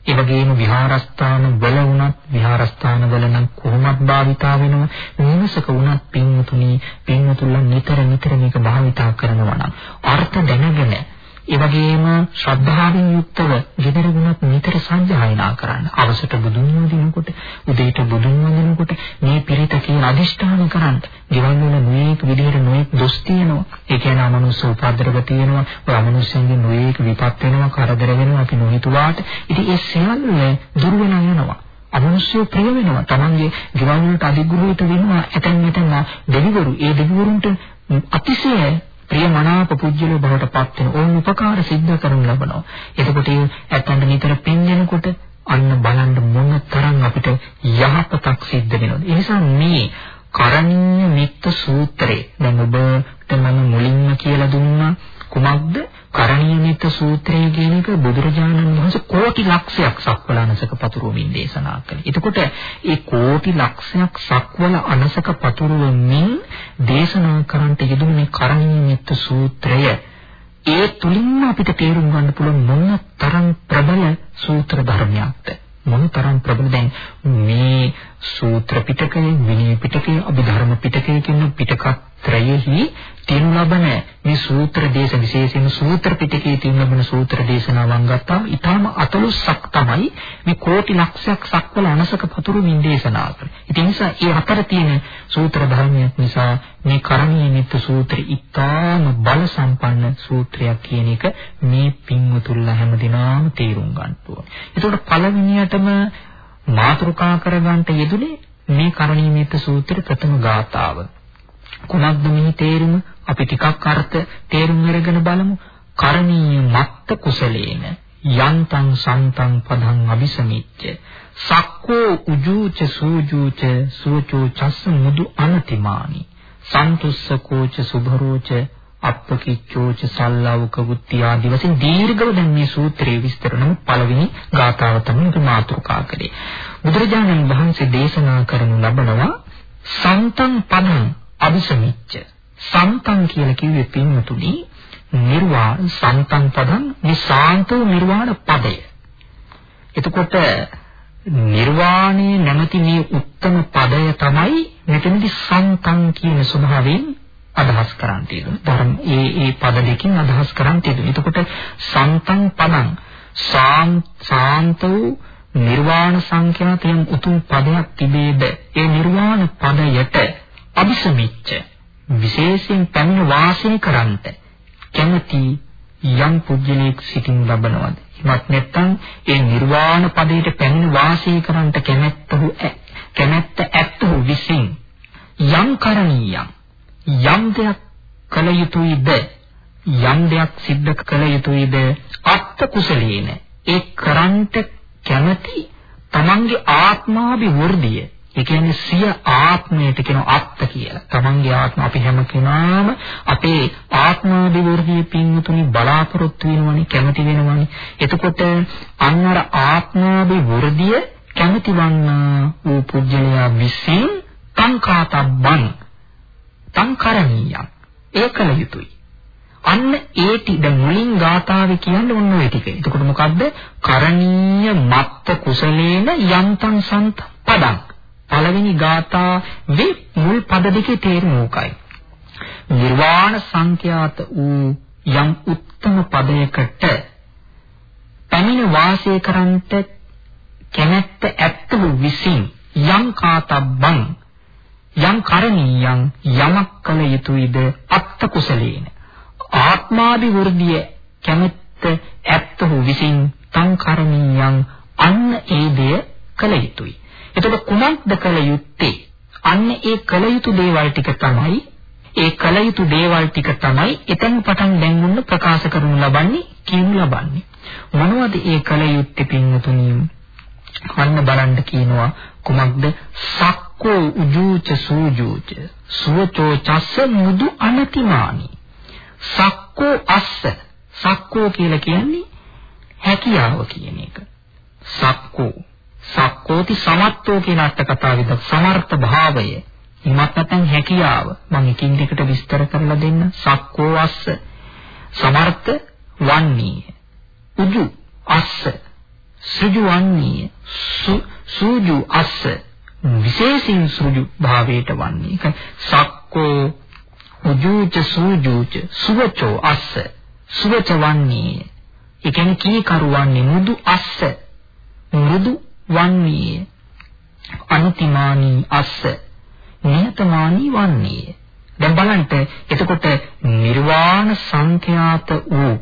ඒ වගේම විහාරස්ථාන වල වුණත් විහාරස්ථාන වල නම් කොහොමත් භාවිතා වෙනවා නිවසක වුණත් පින්තුණි පින්තුල්ලා නිතර නිතර මේක භාවිතා කරනවා නම් අර්ථ දැනගෙන ඒ වගේම ශ්‍රද්ධාවෙන් යුක්තව gedara ගුණත් නිතර සංජායනා කරන්න. අවසට බුදුන් වදිනකොට, උදේට බුදුන් වදිනකොට මේ පිරිත කියන අදිෂ්ඨාන කරන්න. ජීවන් වල නොයේක විදිහට නොයේක දොස් තියෙනවා. ඒ කියන්නේ අමනුෂ්‍ය උපද්දරව තියෙනවා. ඔය අමනුෂ්‍යයන්ගේ නොයේක විපත් වෙනවා, කරදර වෙනවා අපි නොහිතුවාට. ඉතින් ඒ සියල්ල දුර වෙලා යනවා. අමනුෂ්‍ය ප්‍රිය වෙනවා. Tamange ජීවන් වලට අධිග්‍රහිත වෙනවා. එතෙන් මෙතන දෙවිවරු ඒ දෙවිවරුන්ට අතිශය ප්‍රියමනාප පුජ්‍යලෝ බවට පත් වෙන ඕන උපකාර සිද්ධ කරනු ලබනවා. එතකොට ඒ ඇත්තන්ට නිතර පින්දෙනකොට අන්න බලන්න මොන තරම් අපිට යහපතක් සිද්ධ වෙනවද. ඒ නිසා මේ කරණීය මිත්‍ර සූත්‍රේ දැන් ඔබට මම මුලින්ම කියලා දුන්නා කුමක්ද කරණීයමිත සූත්‍රය කියන එක බුදුරජාණන් වහන්සේ කෝටි ලක්ෂයක් සක්වල අනසක පතුරුවමින් දේශනා කළේ. එතකොට ඒ කෝටි ලක්ෂයක් සක්වල අනසක පතුරුවමින් දේශනා කරන්නට යෙදුණු මේ කරණීයමිත සූත්‍රය ඒ තුලින්ම අපිට තේරුම් ගන්න පුළුවන් මොන තරම් ප්‍රබල සූත්‍ර ධර්මයක්ද. මොන තරම් ප්‍රබල දැන් මේ සූත්‍ර පිටකය, විනය පිටකය, අභිධර්ම පිටකය කියන පිටක ත්‍රයෙහි තියෙන ලබන මේ සූත්‍ර දේශ විශේෂයෙන්ම සූත්‍ර පිටකයේ තියෙන ලබන සූත්‍ර දේශනාවන් ගත්තාම ඊටාම අතලොස්සක් තමයි මේ කෝටි ලක්ෂයක් සක්වල අනසක පතුරු මින් දේශනා කරන්නේ. ඒ නිසා ඒ අතර තියෙන සූත්‍ර ධර්මයක් නිසා මේ කරණීය නිත්‍ය සූත්‍රය ඊටාම බල සම්පන්න සූත්‍රයක් කියන එක මේ පින්වතුල්ලා හැමදිනම තේරුම් ගන්න ඕනේ. ඒතකොට පළවෙනියටම මාතෘකා කරගන්න යෙදුනේ මේ කරණීය නිත්‍ය සූත්‍රයේ ප්‍රථම ගාථාව. කුමක්ද මේ තේරුම? අපි ටිකක් අර්ථ තේරුම් අරගෙන බලමු. කරණීය මත්ත කුසලේන යන්තං සන්තං පදං අபிසමිච්ච සක්කෝ උජූච සූජූච සෝචෝ චස්ස මුදු අනතිමානි සන්තුස්සකෝච සුභරෝච අප්පකිච්චෝච සල්ලාවක වුත්ති ආදි වශයෙන් දීර්ඝව දැන් මේ සූත්‍රයේ විස්තර නම් පළවෙනි ගාථාව තමයි මාතෘකා කරේ බුදුරජාණන් වහන්සේ දේශනා කරනු ලබනවා සන්තං පදං අபிසමිච්ච සන්තං කියලා කිව්වේ පින්තුනි නිර්වාණ සන්තං පදං මේ සාන්තෝ නිර්වාණ පදය. එතකොට නිර්වාණය නැමැති මේ උත්තම පදය තමයි මෙතනදි සන්තං කියන ස්වභාවයෙන් අදහස් කරන් තියෙන්නේ. ධර්ම ඒ ඒ පද දෙකකින් අදහස් කරන් තියෙන්නේ. එතකොට සන්තං පදං සාන්ත වූ නිර්වාණ සංඛ්‍යාතයෙන් උතුම් පදයක් තිබේද? ඒ නිර්වාණ පදයට අபிසමිච්ච විශේෂයෙන් පැමිණ වාසය කරන්ට කැමැති යම් පුජ්‍යලයක් සිටින් ලබනවද? එමත් නැත්නම් ඒ නිර්වාණ පදයට පැමිණ වාසය කරන්ට කැමැත්තහු කැමැත්ත ඇත්තහු විසින් යම් කරණීයම් යම් දෙයක් කළ යුතුයිද යම් දෙයක් සිද්ධ කළ යුතුයිද අත්ත කුසලේන ඒ කරන්ට කැමැති තමන්ගේ ආත්මාභිවෘද්ධිය ඒ කියන්නේ සිය ආත්මයට කියන අත්ත කියලා. තමන්ගේ ආත්ම අපි හැම කෙනාම අපේ ආත්මාභිවෘද්ධිය පින්තුනි බලාපොරොත්තු වෙනවනේ කැමති වෙනවනේ. එතකොට අන්න අර ආත්මාභිවෘද්ධිය කැමති වන්නා වූ පුජ්‍යලයා විසින් සංකාතබ්බන් සංකරණීයම් ඒකල යුතුයි. අන්න ඒ ටික මුලින් ගාථාවේ කියන්නේ ඔන්න ඔය ටික. එතකොට මොකද්ද? කරණීය මත්ත කුසලේන යන්තං සන්ත පදං. පළවෙනි ගාථාවේ මුල් පද දෙකේ තේරුම ඕකයි. නිර්වාණ සංඛ්‍යාත වූ යම් උත්තම පදයකට පැමිණ වාසය කරන්ට කැමැත්ත ඇත්ත වූ විසින් යම් කාතබ්බං යම් කරණීයම් යමක් කළ යුතුයද අත්ත කුසලේන ආත්මාභිවෘද්ධිය කැමැත්ත ඇත්තහු විසින් තං කරණීයම් අන්න ඒ දෙය කළ යුතුයි. එතකොට කුමක්ද කළ යුත්තේ? අන්න ඒ කළ යුතු දේවල් ටික තමයි ඒ කළ යුතු දේවල් ටික තමයි එතෙන් පටන් දැන් මුන්න ප්‍රකාශ කරනු ලබන්නේ කියනු ලබන්නේ. මොනවද ඒ කළ යුත්තේ පින්වතුනි? අන්න බලන්න කියනවා කුමක්ද? සක්කෝ උජූච සූජූච සුවචෝ චස්ස මුදු අනතිමානි සක්කෝ අස්ස සක්කෝ කියලා කියන්නේ හැකියාව කියන එක. සක්කෝ සක්කෝති සමත්තෝ කියන අර්ථ කතාවෙද සමර්ථ භාවය. හිමත් නැත්නම් හැකියාව. මම එකින් එකට විස්තර කරලා දෙන්න. සක්කෝ අස්ස සමර්ථ වන්නේ. උජු අස්ස සුජු වන්නේ. සුජු අස්ස විශේෂින් සුජු භාවයට වන්නේ. සක්කෝ උජූච සූජූච සුවචෝ අස්ස. සුවච වන්නේ. ඒ කියන්නේ කී කරුවන්නේ මුදු අස්ස. මෘදු වන්නේ. අනුතිමානී අස්ස. නියතමානී වන්නේ. දැන් බලන්න එතකොට නිර්වාණ සංඛ්‍යාත වූ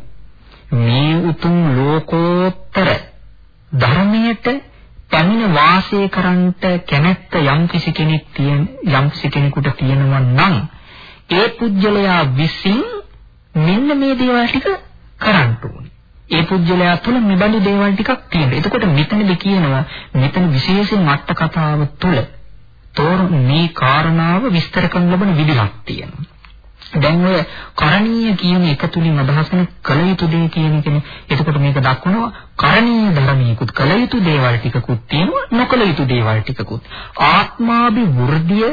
මේ උතුම් ලෝකෝත්තර ධර්මයට පැමිණ වාසය කරන්නට කැමැත්ත යම් කිසි කෙනෙක් තියෙන යම් කිසි කෙනෙකුට තියෙනවා නම් ඒ පුජ්‍යලයා විසින් මෙන්න මේ දේවල් ටික කරන්න ඕනේ. ඒ පුජ්‍යලයා තුළ මෙබඳු දේවල් ටිකක් තියෙනවා. එතකොට මෙතනදී කියනවා මෙතන විශේෂයෙන් අට කතාව තුළ තෝර මේ කාරණාව විස්තර කරන ලබන විදිහක් තියෙනවා. දැන් ඔය කරණීය කියන එක තුලින් අදහස් වෙන කල යුතු දේ කියන එකනේ. එතකොට මේක දක්වනවා කරණීය ධර්මයකුත් කල යුතු දේවල් ටිකකුත් තියෙනවා නොකල යුතු දේවල් ටිකකුත්. ආත්මාභි වෘද්ධිය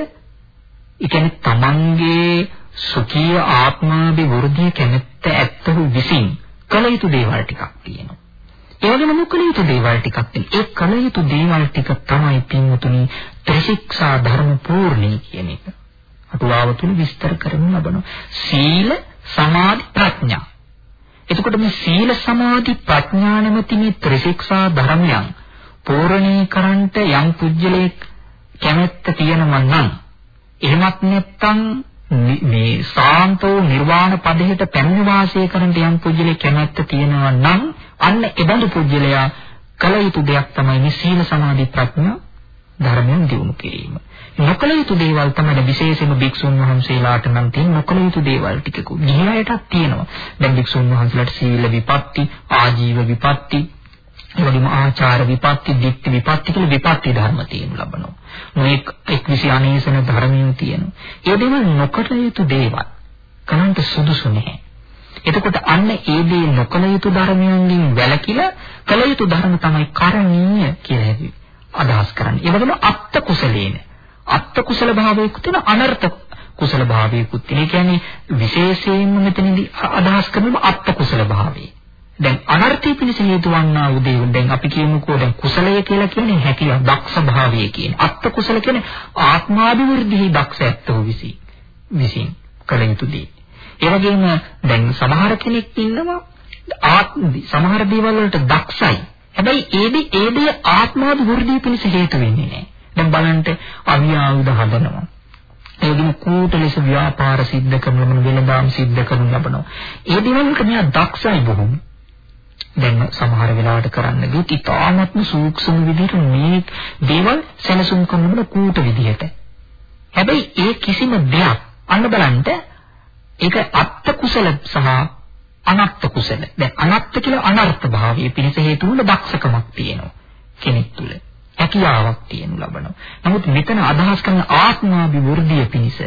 ඒ කියන්නේ තමන්ගේ සුඛී ආත්මාභිවෘද්ධිය කැමැත්ත ඇත්තහු විසින් කල යුතු දේවල් ටිකක් තියෙනවා. ඒ වගේම නොකල යුතු දේවල් ටිකක් තියෙනවා. ඒ කල යුතු දේවල් ටික තමයි පින්වතුනි ත්‍රිශික්ෂා ධර්ම පූර්ණී කියන එක. අටුවාව තුල විස්තර කරමින් ලබනවා. සීල, සමාධි, ප්‍රඥා. එතකොට මේ සීල, සමාධි, ප්‍රඥා නැමැති මේ ත්‍රිශික්ෂා ධර්මයන් පූර්ණී කරන්ට යම් පුජ්‍යලයක් කැමැත්ත තියෙනවා නම් එහෙමත් නැත්නම් මේ සාන්තෝ නිර්වාණ පදයට පැමිණ වාසය කරන යම් පුජ්‍යලේ කැමැත්ත තියෙනවා නම් අන්න එබඳු පුජ්‍යලයා කල යුතු දෙයක් තමයි මේ සීල සමාධි ප්‍රඥා ධර්මයන් දියුණු කිරීම. නොකල යුතු දේවල් තමයි විශේෂයෙන්ම භික්ෂුන් වහන්සේලාට නම් තියෙන නොකල යුතු දේවල් ටිකකුත්. ගිහියටත් තියෙනවා. දැන් භික්ෂුන් වහන්සේලාට සීල විපatti, ආජීව විපatti, එවැනිම ආචාර විපatti, ditthi විපatti කියලා විපatti ධර්ම තියෙනු ලබනවා. මේ එක්විසි අනේසන ධර්මයන් තියෙනවා. ඒ දේවල් නොකළ යුතු දේවල්. කනන්ට සුදුසු නැහැ. එතකොට අන්න ඒ දේ නොකළ යුතු ධර්මයන්ගෙන් වැළකීලා කළ යුතු ධර්ම තමයි කරණීය කියලා අදහස් කරන්නේ. ඒ වගේම අත්ත කුසලේන. අත්ත කුසල භාවයක තියෙන අනර්ථ කුසල භාවයකුත් තියෙන. ඒ කියන්නේ විශේෂයෙන්ම මෙතනදී අදහස් කරන්නේ අත්ත කුසල භාවය. දැන් අනර්ථය පිණිස හේතු වන්නා වූ දේවල් දැන් අපි කියමුකෝ දැන් කුසලය කියලා කියන්නේ හැකියාව දක්ෂ භාවය කියන්නේ. අත්ත කුසල කියන්නේ ආත්මාභිවෘද්ධිහි දක්ෂ ඇත්තෝ විසි. විසින් කළ යුතු දේ. ඒ වගේම දැන් සමහර කෙනෙක් ඉන්නවා ආත්ම සමහර දේවල් වලට දක්ෂයි. හැබැයි ඒ දේ ඒ දේ ආත්මාභිවෘද්ධිය පිණිස හේතු වෙන්නේ නැහැ. දැන් බලන්න අවියාවුද හදනවා. ඒ වගේම කූට ලෙස ව්‍යාපාර සිද්ධ කරන වෙනදාම් සිද්ධ කරන ලබනවා. ඒ දේවල් වලට මෙයා දක්ෂයි බොහොම. දැන් සමහර වෙලාවට කරන්න ගියොත් ඉතාමත්ම සූක්ෂම විදිහට මේ දේවල් සැලසුම් කරනකොට කූට විදිහට. හැබැයි ඒ කිසිම දෙයක් අන්න බලන්න ඒක අත්ත කුසල සහ අනත්ත් කුසල. දැන් අනත්ත් කියලා අනර්ථ භාවයේ පිණිස හේතු වුණ දක්ෂකමක් තියෙනවා කෙනෙක් තුල. හැකියාවක් තියෙනු ලබනවා. නමුත් මෙතන අදහස් කරන ආත්මාභිවෘද්ධිය පිණිස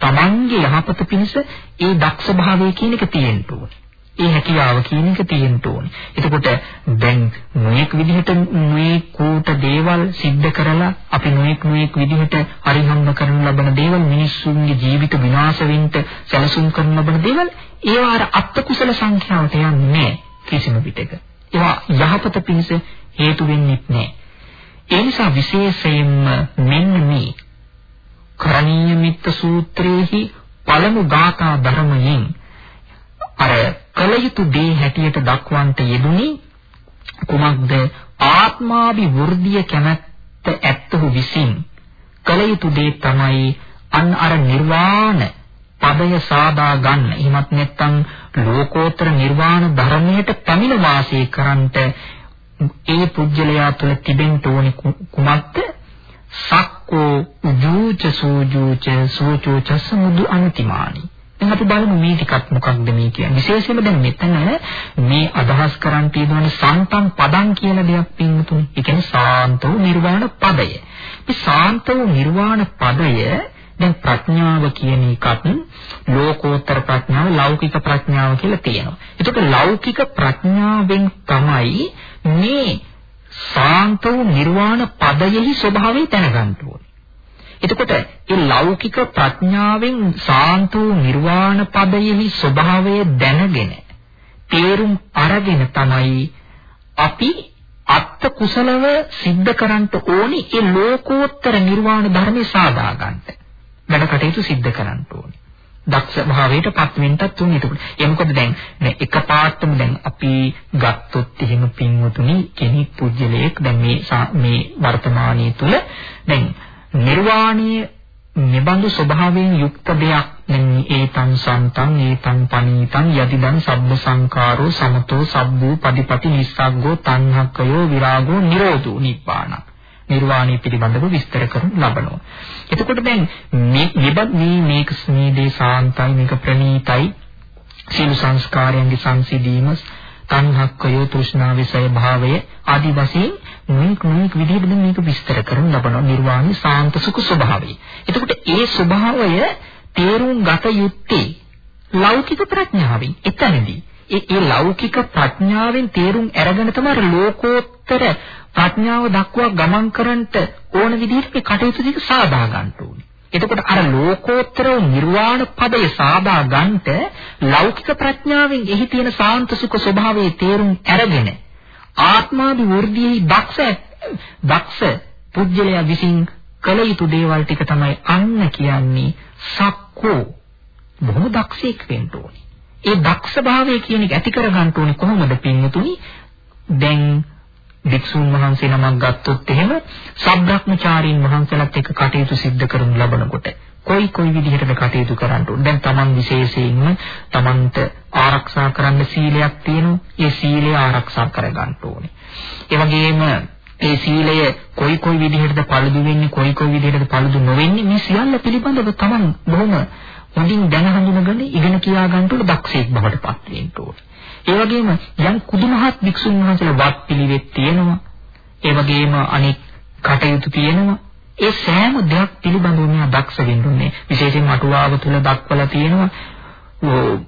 තමන්ගේ යහපත පිණිස ඒ දක්ෂ භාවය කියන එක තියෙන්න ඕනේ. ඒ හැකියාව කියන එක තියෙන්න ඕනේ. එතකොට දැන් මේක විදිහට මේ කෝට දේවල් සිද්ධ කරලා අපි මේක මේක විදිහට අරිහම්ම කරන ලබන දේවල් මිනිස්සුන්ගේ ජීවිත විනාශ වෙන්න සැලසුම් කරන ලබන දේවල් ඒවා අර අත්ත කුසල සංඛ්‍යාවට යන්නේ කිසිම පිටක. ඒවා යහපත පිණිස හේතු වෙන්නේ නැහැ. ඒ නිසා විශේෂයෙන්ම මෙන්න මේ කරණීය මිත්‍ර සූත්‍රයේහි පළමු ගාථා ධර්මයෙන් අර කල යුතු දේ හැටියට දක්වන්ට යෙදුනි කුමක්ද ආත්මාභිවෘද්ධිය කැමැත්ත ඇත්තහු විසින් කල යුතු දේ තමයි අන් අර නිර්වාණ පදය සාදා ගන්න. එහෙමත් නැත්නම් ලෝකෝත්තර නිර්වාණ ධර්මයට පැමිණ වාසය කරන්නට ඒ පුජ්‍යලයා තුළ තිබෙන්න ඕනි කුමක්ද? සක්කෝ උජූච සූජූච සූචෝච සමුදු අන්තිමානි දැන් අපි බලමු මේ ටිකක් මොකක්ද මේ කියන්නේ. විශේෂයෙන්ම දැන් මෙතන මේ අදහස් කරන් තියෙනවනේ සාන්තම් පදං කියන දෙයක් පින්තුනේ. ඒ කියන්නේ සාන්තෝ නිර්වාණ පදය. මේ සාන්තෝ නිර්වාණ පදය දැන් ප්‍රඥාව කියන එකත් ලෝකෝත්තර ප්‍රඥාව ලෞකික ප්‍රඥාව කියලා තියෙනවා. ඒකට ලෞකික ප්‍රඥාවෙන් තමයි මේ සාන්තෝ නිර්වාණ පදයෙහි ස්වභාවය දැනගන්න ඕනේ. එතකොට ඒ ලෞකික ප්‍රඥාවෙන් සාන්ත වූ නිර්වාණ පදයෙහි ස්වභාවය දැනගෙන තේරුම් අරගෙන තමයි අපි අත්ත කුසලව සිද්ධ කරන්න ඕනි ඒ ලෝකෝත්තර නිර්වාණ ධර්මේ සාදා ගන්නට. වැඩ කටයුතු සිද්ධ කරන්න ඕනි. දක්ෂ භාවයට පත් වෙන්නත් උන් එතකොට. ඒ මොකද දැන් මේ එකපාරටම දැන් අපි ගත්තොත් එහෙම පින්වතුනි කෙනෙක් පුජ්‍යලයක් දැන් මේ මේ වර්තමානයේ තුල දැන් නිර්වාණීය නිබඳු ස්වභාවයෙන් යුක්ත දෙයක් නෙමෙයි. ඒතං සන්තං ඒතං පනීතං යදිදං සබ්බ සංකාරෝ සමතෝ සබ්බූ පදිපති නිස්සග්ගෝ තණ්හක්කයෝ විරාගෝ නිරෝධෝ නිබ්බාන. නිර්වාණය පිළිබඳව විස්තර කරනු ලබනවා. එතකොට දැන් මේ මේ මේක ස්නේදේ සාන්තයි මේක ප්‍රණීතයි. සීල සංස්කාරයන්ගේ සංසිඳීම තණ්හක්කයෝ තෘෂ්ණා විසය භාවය ආදි වශයෙන් මේක මේක විදිහට මේක විස්තර කරන ලබන නිර්වාණ සාන්ත සුඛ ස්වභාවය. එතකොට ඒ ස්වභාවය තේරුම් ගත යුත්තේ ලෞකික ප්‍රඥාවෙන් එතනදී. ඒ ඒ ලෞකික ප්‍රඥාවෙන් තේරුම් අරගෙන තමයි ලෝකෝත්තර ප්‍රඥාව දක්වා ගමන් කරන්නට ඕන විදිහට මේ කටයුතු ටික සාදා ගන්න ඕනේ. එතකොට අර ලෝකෝත්තර නිර්වාණ පදය සාදා ගන්නට ලෞකික ප්‍රඥාවෙන් එහි තියෙන සාන්ත සුඛ ස්වභාවයේ තේරුම් අරගෙන ආත්මාභිවෘද්ධියේ දක්ෂ දක්ෂ පුජ්‍යලයා විසින් කළ යුතු දේවල් ටික තමයි අන්න කියන්නේ සක්කෝ බොහොම දක්ෂයෙක් වෙන්න ඕනේ. ඒ දක්ෂ භාවය කියන එක ඇති කර ගන්න ඕනේ කොහොමද පින්වතුනි? දැන් වික්ෂුන් වහන්සේ නමක් ගත්තොත් එහෙම සබ්‍රක්‍මචාරීන් වහන්සේලාත් එක්ක කටයුතු සිද්ධ කරනු ලබනකොට කොයි කොයි විදිහටද කටයුතු කරන්න ඕන. දැන් Taman විශේෂයෙන්ම Tamanට ආරක්ෂා කරන්න සීලයක් තියෙනවා. ඒ සීලය ආරක්ෂා කරගන්න ඕනේ. ඒ වගේම ඒ සීලය කොයි කොයි විදිහටද පළුදු වෙන්නේ කොයි කොයි විදිහටද පළුදු නොවෙන්නේ මේ සියල්ල පිළිබඳව Taman බොහොම හොඳින් දැන හඳුනගෙන ඉගෙන කියා ගන්න උඩ දක්ෂයෙක් බවට පත් වෙන්න ඕනේ. ඒ වගේම යම් කුදුමහත් වික්ෂුන් වහන්සේලා වත් පිළිවෙත් තියෙනවා. ඒ වගේම අනෙක් කටයුතු තියෙනවා. ඒ සෑම දෙයක් පිළිබඳව මෙයා දක්ෂ වෙන්න ඕනේ. විශේෂයෙන් අටුවාව තුල දක්වලා තියෙනවා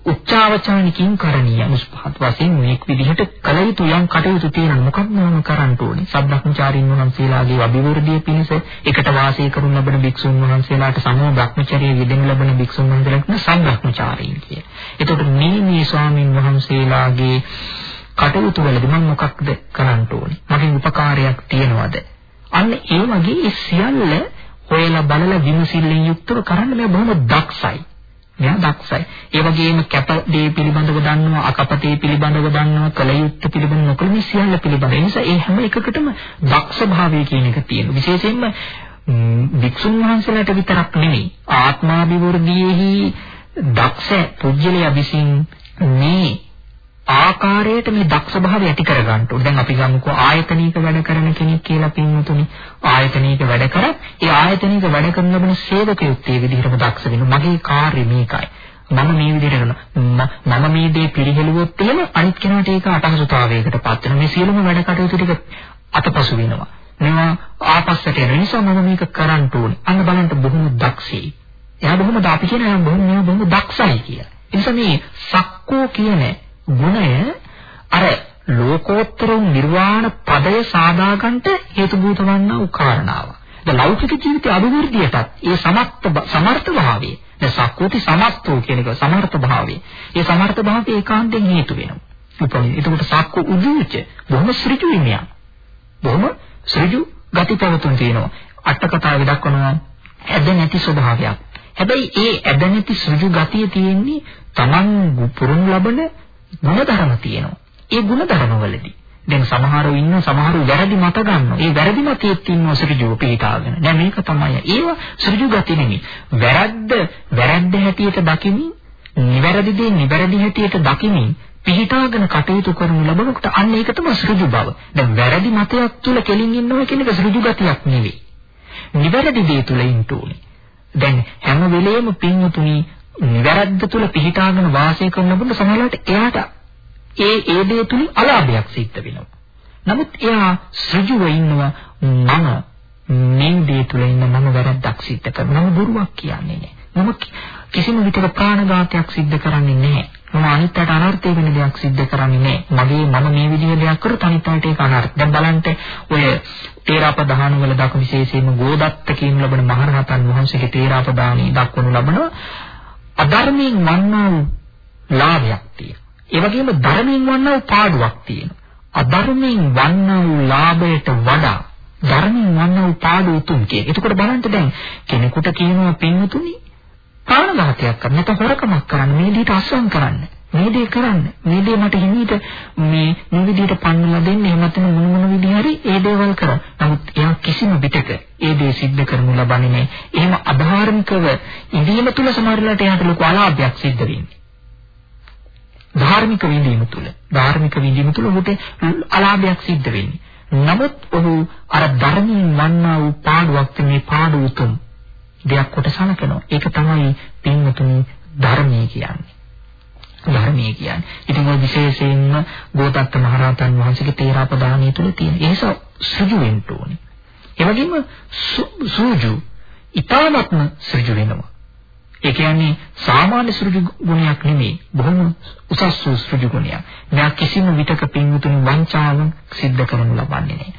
උච්චාවචානිකින් කරණීය මුස්පහත් වශයෙන් මේක විදිහට කල යුතු යම් කටයුතු තියෙනවා මොකක්ද මම කරන්න ඕනේ සබ්බක්මචාරින් වහන්සේලාගේ අභිවෘද්ධිය පිණිස එකට වාසය කරන ලබන භික්ෂුන් වහන්සේලාට සමෝ භ්‍රමචර්යය යෙදෙන ලබන භික්ෂුන් වහන්සේලාට සබ්බක්මචාරීන් කිය. එතකොට මේ මේ ස්වාමින් වහන්සේලාගේ කටයුතු වලදී මම මොකක්ද කරන්න ඕනේ? මගෙන් උපකාරයක් තියනවද? අන්න ඒ වගේ සියල්ල හොයලා බලලා විමසිල්ලෙන් යුක්තව කරන්න මේ බොහොම දක්ෂයි. මෙයා දක්ෂයි. ඒ වගේම කැප දේ පිළිබඳව දන්නවා, අකප දේ පිළිබඳව දන්නවා, කලයුත්ත පිළිබඳව නොකළ මේ සියල්ල පිළිබඳව. ඒ නිසා ඒ හැම එකකටම දක්ෂ භාවය කියන එක තියෙනවා. විශේෂයෙන්ම වික්ෂුන් වහන්සේලාට විතරක් නෙමෙයි ආත්මාභිවෘද්ධියේහි දක්ෂ පුජ්‍යලයා විසින් මේ ආකාරයට මේ දක්ෂ භාවය ඇති කර ගන්න ඕනේ. දැන් අපි ගමුකෝ ආයතනික වැඩ කරන කෙනෙක් කියලා පින්වතුනි. ආයතනික වැඩ කරත් ඒ ආයතනික වැඩ කරන ලබන සේවකයෙක් ඒ විදිහටම දක්ෂ වෙනවා. මගේ කාර්ය මේකයි. මම මේ විදිහට කරනවා. මම මේ දේ පිළිහෙළුවොත් එහෙම අනිත් කෙනාට ඒක අටහසුතාවයකට පත් වෙනවා. මේ සියලුම වැඩ කටයුතු ටික අතපසු වෙනවා. මේවා ආපස්සට යන නිසා මම මේක කරන්න ඕනේ. අන්න බලන්න බොහොම දක්ෂයි. එයා බොහොම අපි කියන එයා බොහොම මෙයා බොහොම දක්ෂයි කියලා. ඒ නිසා මේ සක්කෝ කියන ගුණය අර ලෝකෝත්තර නිර්වාණ පදය සාදාගන්නට හේතුභූත වන්නා වූ කාරණාව. ද ලෞකික ජීවිතයේ අභිවෘද්ධියටත් ඒ සමර්ථ සමර්ථ භාවය ද සක්කෝති සමස්තෝ කියන එක සමර්ථ භාවය. ඒ සමර්ථ භාවය ඒකාන්තයෙන් හේතු වෙනවා. උපමින් එතකොට සක්කෝ උජුච බොහොම ඍජු විමයක්. බොහොම ඍජු ගති පැවතුම් තියෙනවා. අට කතාවේ දක්වනවා ඇද නැති ස්වභාවයක්. හැබැයි ඒ ඇද නැති ඍජු ගතිය තියෙන්නේ Taman පුරුණු ලබන ಗುಣධර්ම තියෙනවා. ඒ ಗುಣධර්ම වලදී දැන් සමහරව ඉන්න සමහරව වැරදි මත ගන්නවා. ඒ වැරදි මතයේත් ඉන්න සෘජුව පිටාගෙන. දැන් මේක තමයි. ඒව සෘජු ගති නෙමෙයි. වැරද්ද වැරද්ද හැටියට දකිමින්, නිවැරදි දේ නිවැරදි හැටියට දකිමින් පිටාගෙන කටයුතු කරනු ලබනකොට අන්න ඒක තමයි සෘජු බව. දැන් වැරදි මතයක් තුල කෙලින් ඉන්නවා කියන එක සෘජු ගතියක් නෙවෙයි. නිවැරදි දේ තුල ඉන්න ඕනේ. දැන් හැම වෙලෙම පින්වතුනි නිවැරද්ද තුල පිහිටාගෙන වාසය කරනකොට සමහරවිට එයාට ඒ ඒ දේ තුලින් අලාභයක් සිද්ධ වෙනවා. නමුත් එයා සෘජුව ඉන්නවා මම මේ දේ තුල ඉන්න මම වැරද්දක් සිද්ධ කරනවා. මම බොරුවක් කියන්නේ නැහැ. මම කිසිම විදිහක ප්‍රාණඝාතයක් සිද්ධ කරන්නේ නැහැ. මම අනිත් අයට අනර්ථය වෙන දෙයක් සිද්ධ කරන්නේ නැහැ. මගේ මම මේ විදිහේ දෙයක් කරොත් අනිත් අයට ඒක අනර්ථ. දැන් බලන්න ඔය තේරාපදාන වල දක්ව විශේෂයෙන්ම ගෝදත්ත කියන ලබන මහරහතන් වහන්සේගේ තේරාපදානී දක්වනු ලබනවා අධර්මයෙන් වන්නා වූ ලාභයක් තියෙනවා. ඒ වගේම ධර්මයෙන් වන්නා වූ පාඩුවක් තියෙනවා. අධර්මයෙන් වන්නා වූ ලාභයට වඩා ධර්මයෙන් වන්නා වූ පාඩුව තුන් කිය. එතකොට බලන්න දැන් කෙනෙකුට කියනවා පින්තුනි ප්‍රාණඝාතයක් කරන්න නැත්නම් හොරකමක් කරන්න මේ දෙයට අස්වැම් කරන්න. මේ දේ කරන්න. මේ දේ මට හිමීට මේ මේ විදිහට පන්නලා දෙන්න. එහෙම නැත්නම් මොන මොන විදිහ හරි ඒ දේවල් කරා. නමුත් එයා කිසිම විටක ඒ දේ සිද්ධ කරනු ලබන්නේ නැහැ. එහෙම අධාර්මිකව ඉඳීම තුල සමහරලාට එයාට ලොකු අලාභයක් සිද්ධ වෙන්නේ. ධාර්මික විඳීම තුල ධාර්මික විඳීම තුල ඔහුට අලාභයක් සිද්ධ වෙන්නේ. නමුත් ඔහු අර ධර්මයෙන් වන්නා වූ පාඩුවක් මේ පාඩුව උතුම් දෙයක් කොට සලකනවා. ඒක තමයි පින්වතුනි ධර්මයේ කියන්නේ. ධර්මයේ කියන්නේ. ඉතින් ඔය විශේෂයෙන්ම ගෝතත්ත මහරහතන් වහන්සේගේ තේරාපදානිය තුල තියෙන. ඒ නිසා සෘජු වෙන්න ඕනේ. ඒ වගේම සූජු ඊ타ත්ම සෘජු වෙනවා. ඒ කියන්නේ සාමාන්‍ය සෘජු ගුණයක් නෙමෙයි. බොහොම උසස් වූ සෘජු ගුණයක්. මෙයා කිසිම විටක පින්වතුන් වංචාවක් සිද්ධ කරනු ලබන්නේ නැහැ.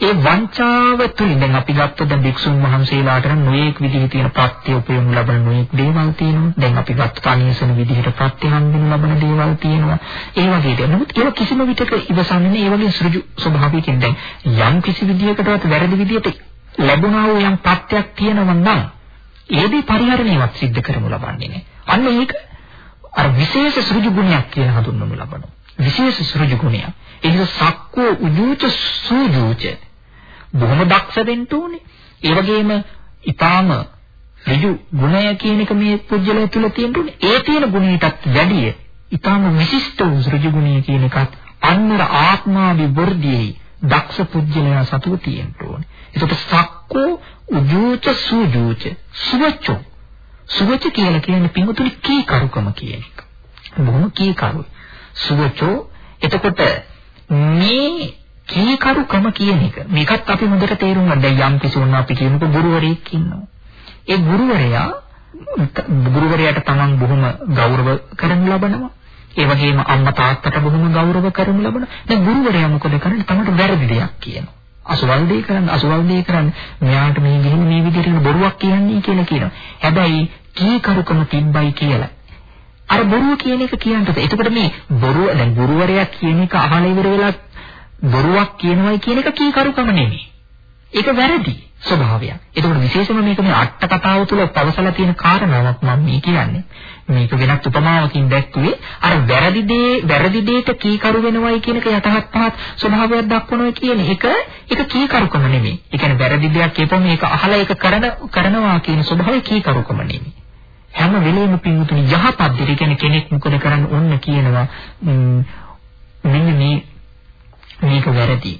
ඒ වංචාව තුලින් දැන් අපි ගත්තොත් දැන් භික්ෂුන් වහන්සේලාට නම් නොයේක් විදිහේ තියෙන ප්‍රත්‍ය උපයමු ලබන නොයේක් දේවල් තියෙනවා. දැන් අපි ගත්ත කණියසන විදිහට ප්‍රත්‍ය හම්බෙන්න ලබන දේවල් තියෙනවා. ඒ වගේ දේ. නමුත් ඒක කිසිම විටක ඉවසන්නේ නෑ. ඒ වගේ සෘජු ස්වභාවයකින් දැන් යම් කිසි විදිහකටවත් වැරදි විදිහට ලැබුණා වූ යම් ප්‍රත්‍යක් තියෙනවා නම් ඒ දේ පරිහරණයවත් සිද්ධ කරමු ලබන්නේ නෑ. අන්න ඒක අර විශේෂ සෘජු ගුණයක් කියලා හඳුන්වනු ලබනවා. විශේෂ සෘජු ගුණයක්. ඒක සක්කෝ උජූච සූජූච බොහොම දක්ෂ වෙන්න ඕනේ. ඒ වගේම ඊටාම ඍජු ගුණය කියන එක මේ පුජ්‍යලය තුල තියෙනුනේ. ඒ තියෙන ගුණයටත් වැඩිය ඊටාම විශිෂ්ට වූ ඍජු ගුණය කියන එකත් අන්නර ආත්මාවිවෘද්ධියේ දක්ෂ පුජ්‍යලය සතුව තියෙන්න ඕනේ. ඒකට සක්කෝ උජූච සූජූච සුවචෝ සුවච කියලා කියන්නේ පිඟුතුනි කීකරුකම කියන එක. බොහොම කීකරුයි. සුවචෝ එතකොට මේ කීකරුකම කියන එක. මේකත් අපි හොඳට තේරුම් ගන්න. දැන් යම් කිසි වුණා අපි කියනකොට ගුරුවරයෙක් ඉන්නවා. ඒ ගුරුවරයා ගුරුවරයාට තමන් බොහොම ගෞරව කරනු ලබනවා. ඒ වගේම අම්මා තාත්තට බොහොම ගෞරව කරනු ලබනවා. දැන් ගුරුවරයා මොකද කරන්නේ? තමන්ට වැරදි දෙයක් කියනවා. අසවල් දෙය කරන්න අසවල් දෙය කරන්න මෙයාට මේ ගිහින් මේ විදිහට බොරුවක් කියන්නේ කියලා කියනවා. හැබැයි කීකරුකම තිබ්බයි කියලා. අර බොරුව කියන එක කියන්නද? එතකොට මේ බොරුව දැන් ගුරුවරයා කියන එක අහලා ඉවර වෙලා බොරුවක් කියනවයි කියන එක කීකරුකම නෙමෙයි. ඒක වැරදි ස්වභාවයක්. ඒකට විශේෂම මේක මේ අට කතාව තුළ පවසලා තියෙන කාරණාවක් මම මේ කියන්නේ. මේක වෙනත් උපමාවකින් දැක්ුවේ අර වැරදි දේ වැරදි දෙයට කීකරු වෙනවයි කියන එක යටහත් පහත් ස්වභාවයක් දක්වනවා කියන එක ඒක කීකරුකම නෙමෙයි. ඒ කියන්නේ වැරදි දෙයක් කියපම මේක අහලා ඒක කරන කරනවා කියන ස්වභාවය කීකරුකම නෙමෙයි. හැම වෙලෙම පින්තුනි යහපත් දෙය කියන්නේ කෙනෙක් මොකද කරන්න ඕන කියනවා මෙන්න මේ මේක වැරදි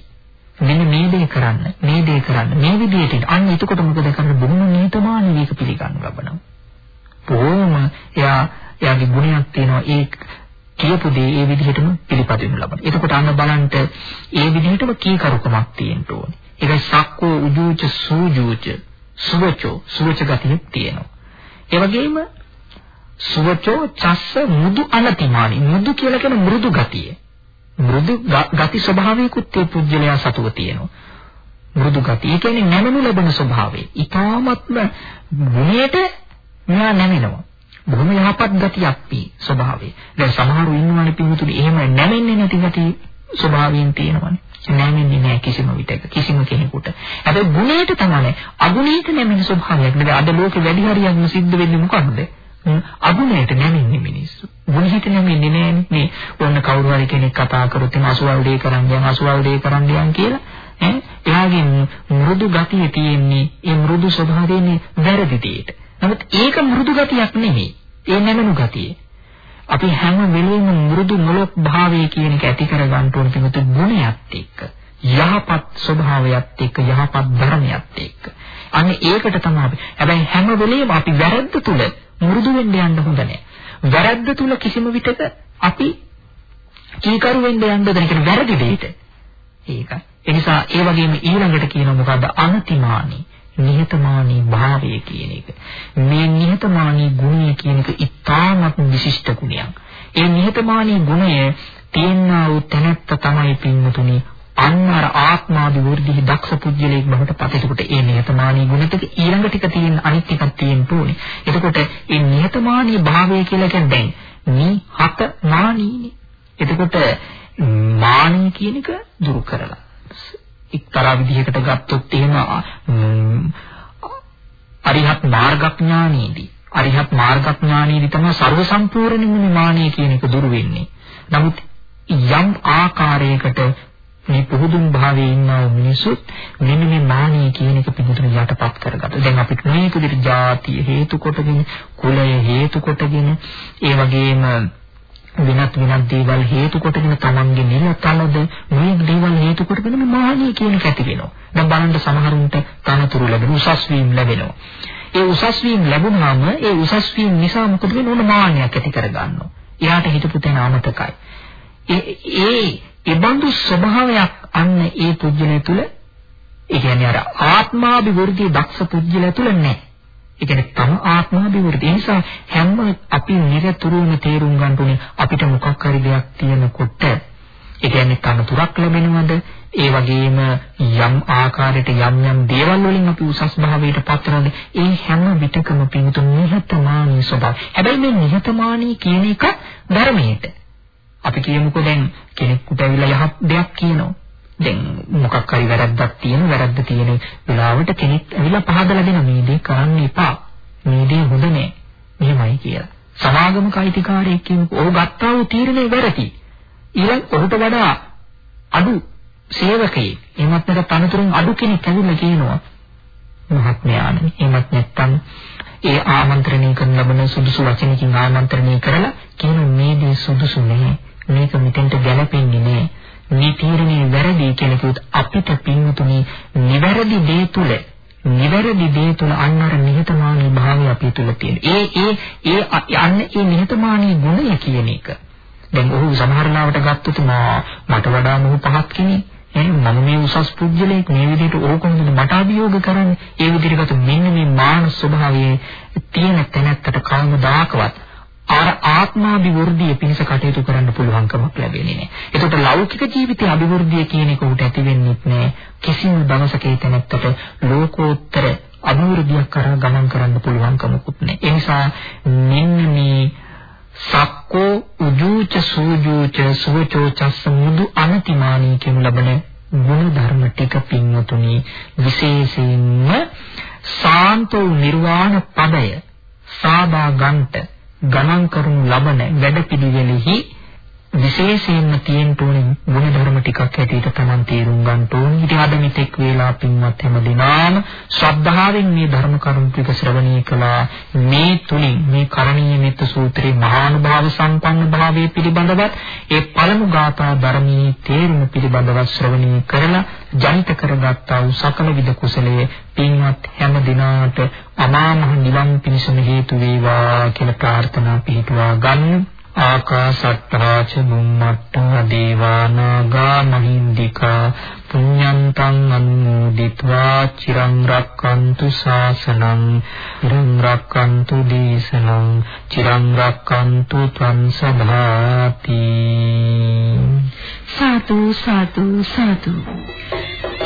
මෙන්න මේ දේ කරන්න මේ දේ කරන්න මේ විදිහට අන්න එතකොට මොකද කරන්නේ බොහොම නිහතමානී මේක පිළිගන්න ලබනවා බොහොම එයා එයාගේ ගුණයක් තියෙනවා ඒ කියපු දේ ඒ විදිහටම පිළිපදිනු ලබන. එතකොට අන්න බලන්න ඒ විදිහටම කීකරුකමක් තියෙන්න ඕනේ. ඒකයි සක්කෝ උජූච සූජූච සුවචෝ සුවච ගතියක් තියෙනවා. ඒ වගේම සුවචෝ චස්ස මුදු අනතිමානි මුදු කියලා කියන මෘදු ගතිය. මෘදු ගති ස්වභාවයකුත් ඒ පුජ්‍යලයා සතුව තියෙනවා. මෘදු ගතිය. ඒ කියන්නේ නැමනු ලැබෙන ස්වභාවය. ඊ타ත්ම ගුණයට මෙයා නැමෙනවා. බොහොම යහපත් ගතියක් පී ස්වභාවය. දැන් සමහරු ඉන්නවනේ පිටුතුනි එහෙම නැමෙන්නේ නැති ගති ස්වභාවයෙන් තියෙනවනේ. නැමෙන්නේ නැහැ කිසිම විටක කිසිම කෙනෙකුට. හැබැයි ගුණයට තමයි අගුණයට නැමෙන ස්වභාවයක්. නේද? අද ලෝකෙ වැඩි හරියක්ම සිද්ධ වෙන්නේ මොකක්ද? අගුණයට නැමෙන්නේ මිනිස්සු. ගුණයට නැමෙන්නේ නෑනේ. මේ ඔන්න කවුරු හරි කෙනෙක් කතා කරොත් එන අසුවල් දෙය කරන් යන අසුවල් දෙය කරන් යන කියලා ඈ එයාගේ මෘදු ගතිය තියෙන්නේ ඒ මෘදු ස්වභාවයෙන් වැරදි දෙයට. නමුත් ඒක මෘදු ගතියක් නෙමෙයි. ඒ නැමනු ගතිය. අපි හැම වෙලෙම මෘදු මොලොක් භාවය කියන එක ඇති කර ගන්න ඕන කෙනෙකුට ගුණයත් එක්ක යහපත් ස්වභාවයත් එක්ක යහපත් ධර්මයත් එක්ක. අන්න ඒකට තමයි අපි. හැබැයි හැම වෙලෙම අපි වැරද්ද තුල මෘදු වෙන්න යන්න හොඳ නැහැ. වැරද්ද තුල කිසිම විටක අපි කීකරු වෙන්න යන්න බෑ කියන වැරදි දෙයට. ඒක. ඒ නිසා ඒ වගේම ඊළඟට කියනවා මොකද්ද අනතිමානී. නිහතමානී භාවය කියන එක. මේ නිහතමානී ගුණය කියන එක ඉතාමත් විශිෂ්ට ගුණයක්. ඒ නිහතමානී ගුණය තියෙනා වූ තැනත්ත තමයි පින්තුනි අන්න අර ආත්මාදි වෘද්ධි දක්ෂ පුජ්‍යලයක් බවට පත්. එතකොට ඒ නිහතමානී ගුණ ටික ඊළඟ ටික තියෙන අනිත් ටිකක් තියෙන්න ඕනේ. එතකොට මේ නිහතමානී භාවය කියලා කියන්නේ දැන් මේ හත මානීනේ. එතකොට මානී කියන එක දුරු කරලා එක්තරා විදිහකට ගත්තොත් එහෙම අරිහත් මාර්ගඥානීදී අරිහත් මාර්ගඥානීදී තමයි ਸਰව සම්පූර්ණයෙන්ම මානිය කියන එක දුරු වෙන්නේ. නමුත් යම් ආකාරයකට මේ පුහුදුන් භාවයේ ඉන්නා මිනිසුත් මෙන්න මේ මානිය කියන එක පිටුතුන යටපත් කරගත්තා. දැන් අපිට මේක විදිහට ಜಾතිය හේතු කොටගෙන, කුලය හේතු කොටගෙන, ඒ වගේම වෙනත් වෙනත් දේවල් හේතු කොටගෙන තමන්ගේ නිලතලද මේ දේවල් හේතු කොටගෙන මේ මානිය කියන එක ඇති වෙනවා. දැන් බලන්න සමහරුන්ට තනතුරු ලැබෙන උසස් වීම ලැබෙනවා. ඒ උසස් වීම ලැබුණාම ඒ උසස් වීම නිසා මොකද වෙන්නේ? ඕන මානියක් ඇති කරගන්නවා. එයාට හිතපු තැන අමතකයි. ඒ ඒ ඒබඳු ස්වභාවයක් අන්න ඒ පුජ්‍යලය තුල ඒ කියන්නේ අර ආත්මාභිවෘද්ධි දක්ෂ පුජ්‍යලය තුල නැහැ. ඒ කියන්නේ තම ආත්මාභිවෘද්ධි. ඒ නිසා හැම අපි නිරතුරුවම තේරුම් ගන්න ඕනේ අපිට මොකක් හරි දෙයක් තියෙනකොට ඒ කියන්නේ තනතුරක් ලැබෙනවද? ඒ වගේම යම් ආකාරයකට යම් යම් දේවල් වලින් අපි උසස් භාවයට පත්වනද? ඒ හැම විටකම පිටු නිහතමානී ස්වභාවය. හැබැයි මේ නිහතමානී කියන එක ධර්මයට. අපි කියමුකෝ දැන් කෙනෙකුට ඇවිල්ලා යහපත් දෙයක් කියනවා. දැන් මොකක් හරි වැරද්දක් තියෙන වැරද්ද තියෙන වෙලාවට කෙනෙක් ඇවිල්ලා පහදලා දෙන මේ දේ කරන්න එපා. මේ දේ හොඳ නෑ. මෙහෙමයි කියලා. සමාගමක අයිතිකාරයෙක් කියනකොට ඔහු ගත්තා වූ තීරණය වැරදි. ඊළඟ ඔහුට වඩා අඩු සේවකයෙක් එහෙමත් නැත්නම් තනතුරෙන් අඩු කෙනෙක් ඇවිල්ලා කියනවා මහත්මයාණනි එහෙමත් නැත්නම් ඒ ආමන්ත්‍රණය කරන ලබන සුදුසු වචනකින් ආමන්ත්‍රණය කරලා කියන මේ දේ සුදුසු නෑ මේක මෙතෙන්ට ගැලපෙන්නේ නෑ මේ තීරණය වැරදි කියලා කිව්වොත් අපිට පින්තුනේ නිවැරදි දේ තුල නිවැරදි දේ තුල අන්න අර නිහතමානී භාවය අපි තුල තියෙන. ඒ ඒ ඒ අන්න ඒ නිහතමානී ගුණය කියන එක. දැන් ඔහු සමහර ලාවට ගත්තොත් මට වඩා මොහු පහත් කෙනෙක්. එහෙනම් මම මේ උසස් පුජ්‍යලයක් මේ විදිහට ඕකොමද මට අභියෝග කරන්නේ? ඒ විදිහට මෙන්න මේ මාන ස්වභාවයේ තියෙන තැනත්තට කවමදාකවත් අර ආත්මාභිවෘද්ධිය පිණිස කටයුතු කරන්න පුළුවන්කමක් ලැබෙන්නේ නැහැ. ඒකට ලෞකික ජීවිතයේ අභිවෘද්ධිය කියන එක උට ඇති වෙන්නේ නැහැ. කිසිම දවසක ඒ තැනත්තට ලෝකෝත්තර අභිවෘද්ධියක් කරා ගමන් කරන්න පුළුවන්කමකුත් නැහැ. ඒ නිසා මෙන්න මේ සක්කෝ උජූච සූජූච සුවචෝ චස්ස මුදු අනතිමානී කියනු ලබන ගුණ ධර්ම ටික පින්වතුනි විශේෂයෙන්ම සාන්තෝ නිර්වාණ පදය සාදා ගන්ට ගණන් කරනු ලබන වැඩපිළිවෙලෙහි විශේෂයෙන්ම තියෙන්න ඕනේ ගුණ ධර්ම ටිකක් ඇටියට Taman තේරුම් ගන්න ඕනේ. ඉතින් අද මෙතෙක් වේලා පින්වත් හැම දිනාම ශ්‍රද්ධාවෙන් මේ ධර්ම කරුණු ටික ශ්‍රවණය කළා. මේ තුලින් මේ කරණීය මෙත්ත සූත්‍රයේ මහානුභාව සම්පන්න භාවයේ පිළිබඳවත් ඒ පළමු ගාථා ධර්මයේ තේරුම පිළිබඳව ශ්‍රවණය කරලා ජනිත කරගත්තා වූ සකල විද කුසලයේ පින්වත් හැම දිනාට අමාමහ නිවන් පිණසම හේතු වේවා කියලා ප්‍රාර්ථනා පිහිටුවා ගන්න. ආකාසට්ටා ච බුම්මට්ටා දේවානාගා මහින්దికා පුඤ්ඤන්තං අනුමෝදිत्वा චිරං රක්칸තු ශාසනං චිරං රක්칸තු දේශනං චිරං රක්칸තු ත්වං සදාති සාදු සාදු සාදු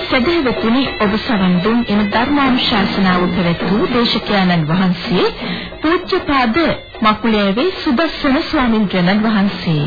සදහවතුනි ඔබ සවන් දුන් එම ධර්මානුශාසනාව පැවැත්වූ දේශකයන්න් වහන්සේ පූජ්‍යපාද මකුලෑවේ සුදස්සන ස්වාමින්ද්‍රයන්න් වහන්සේ.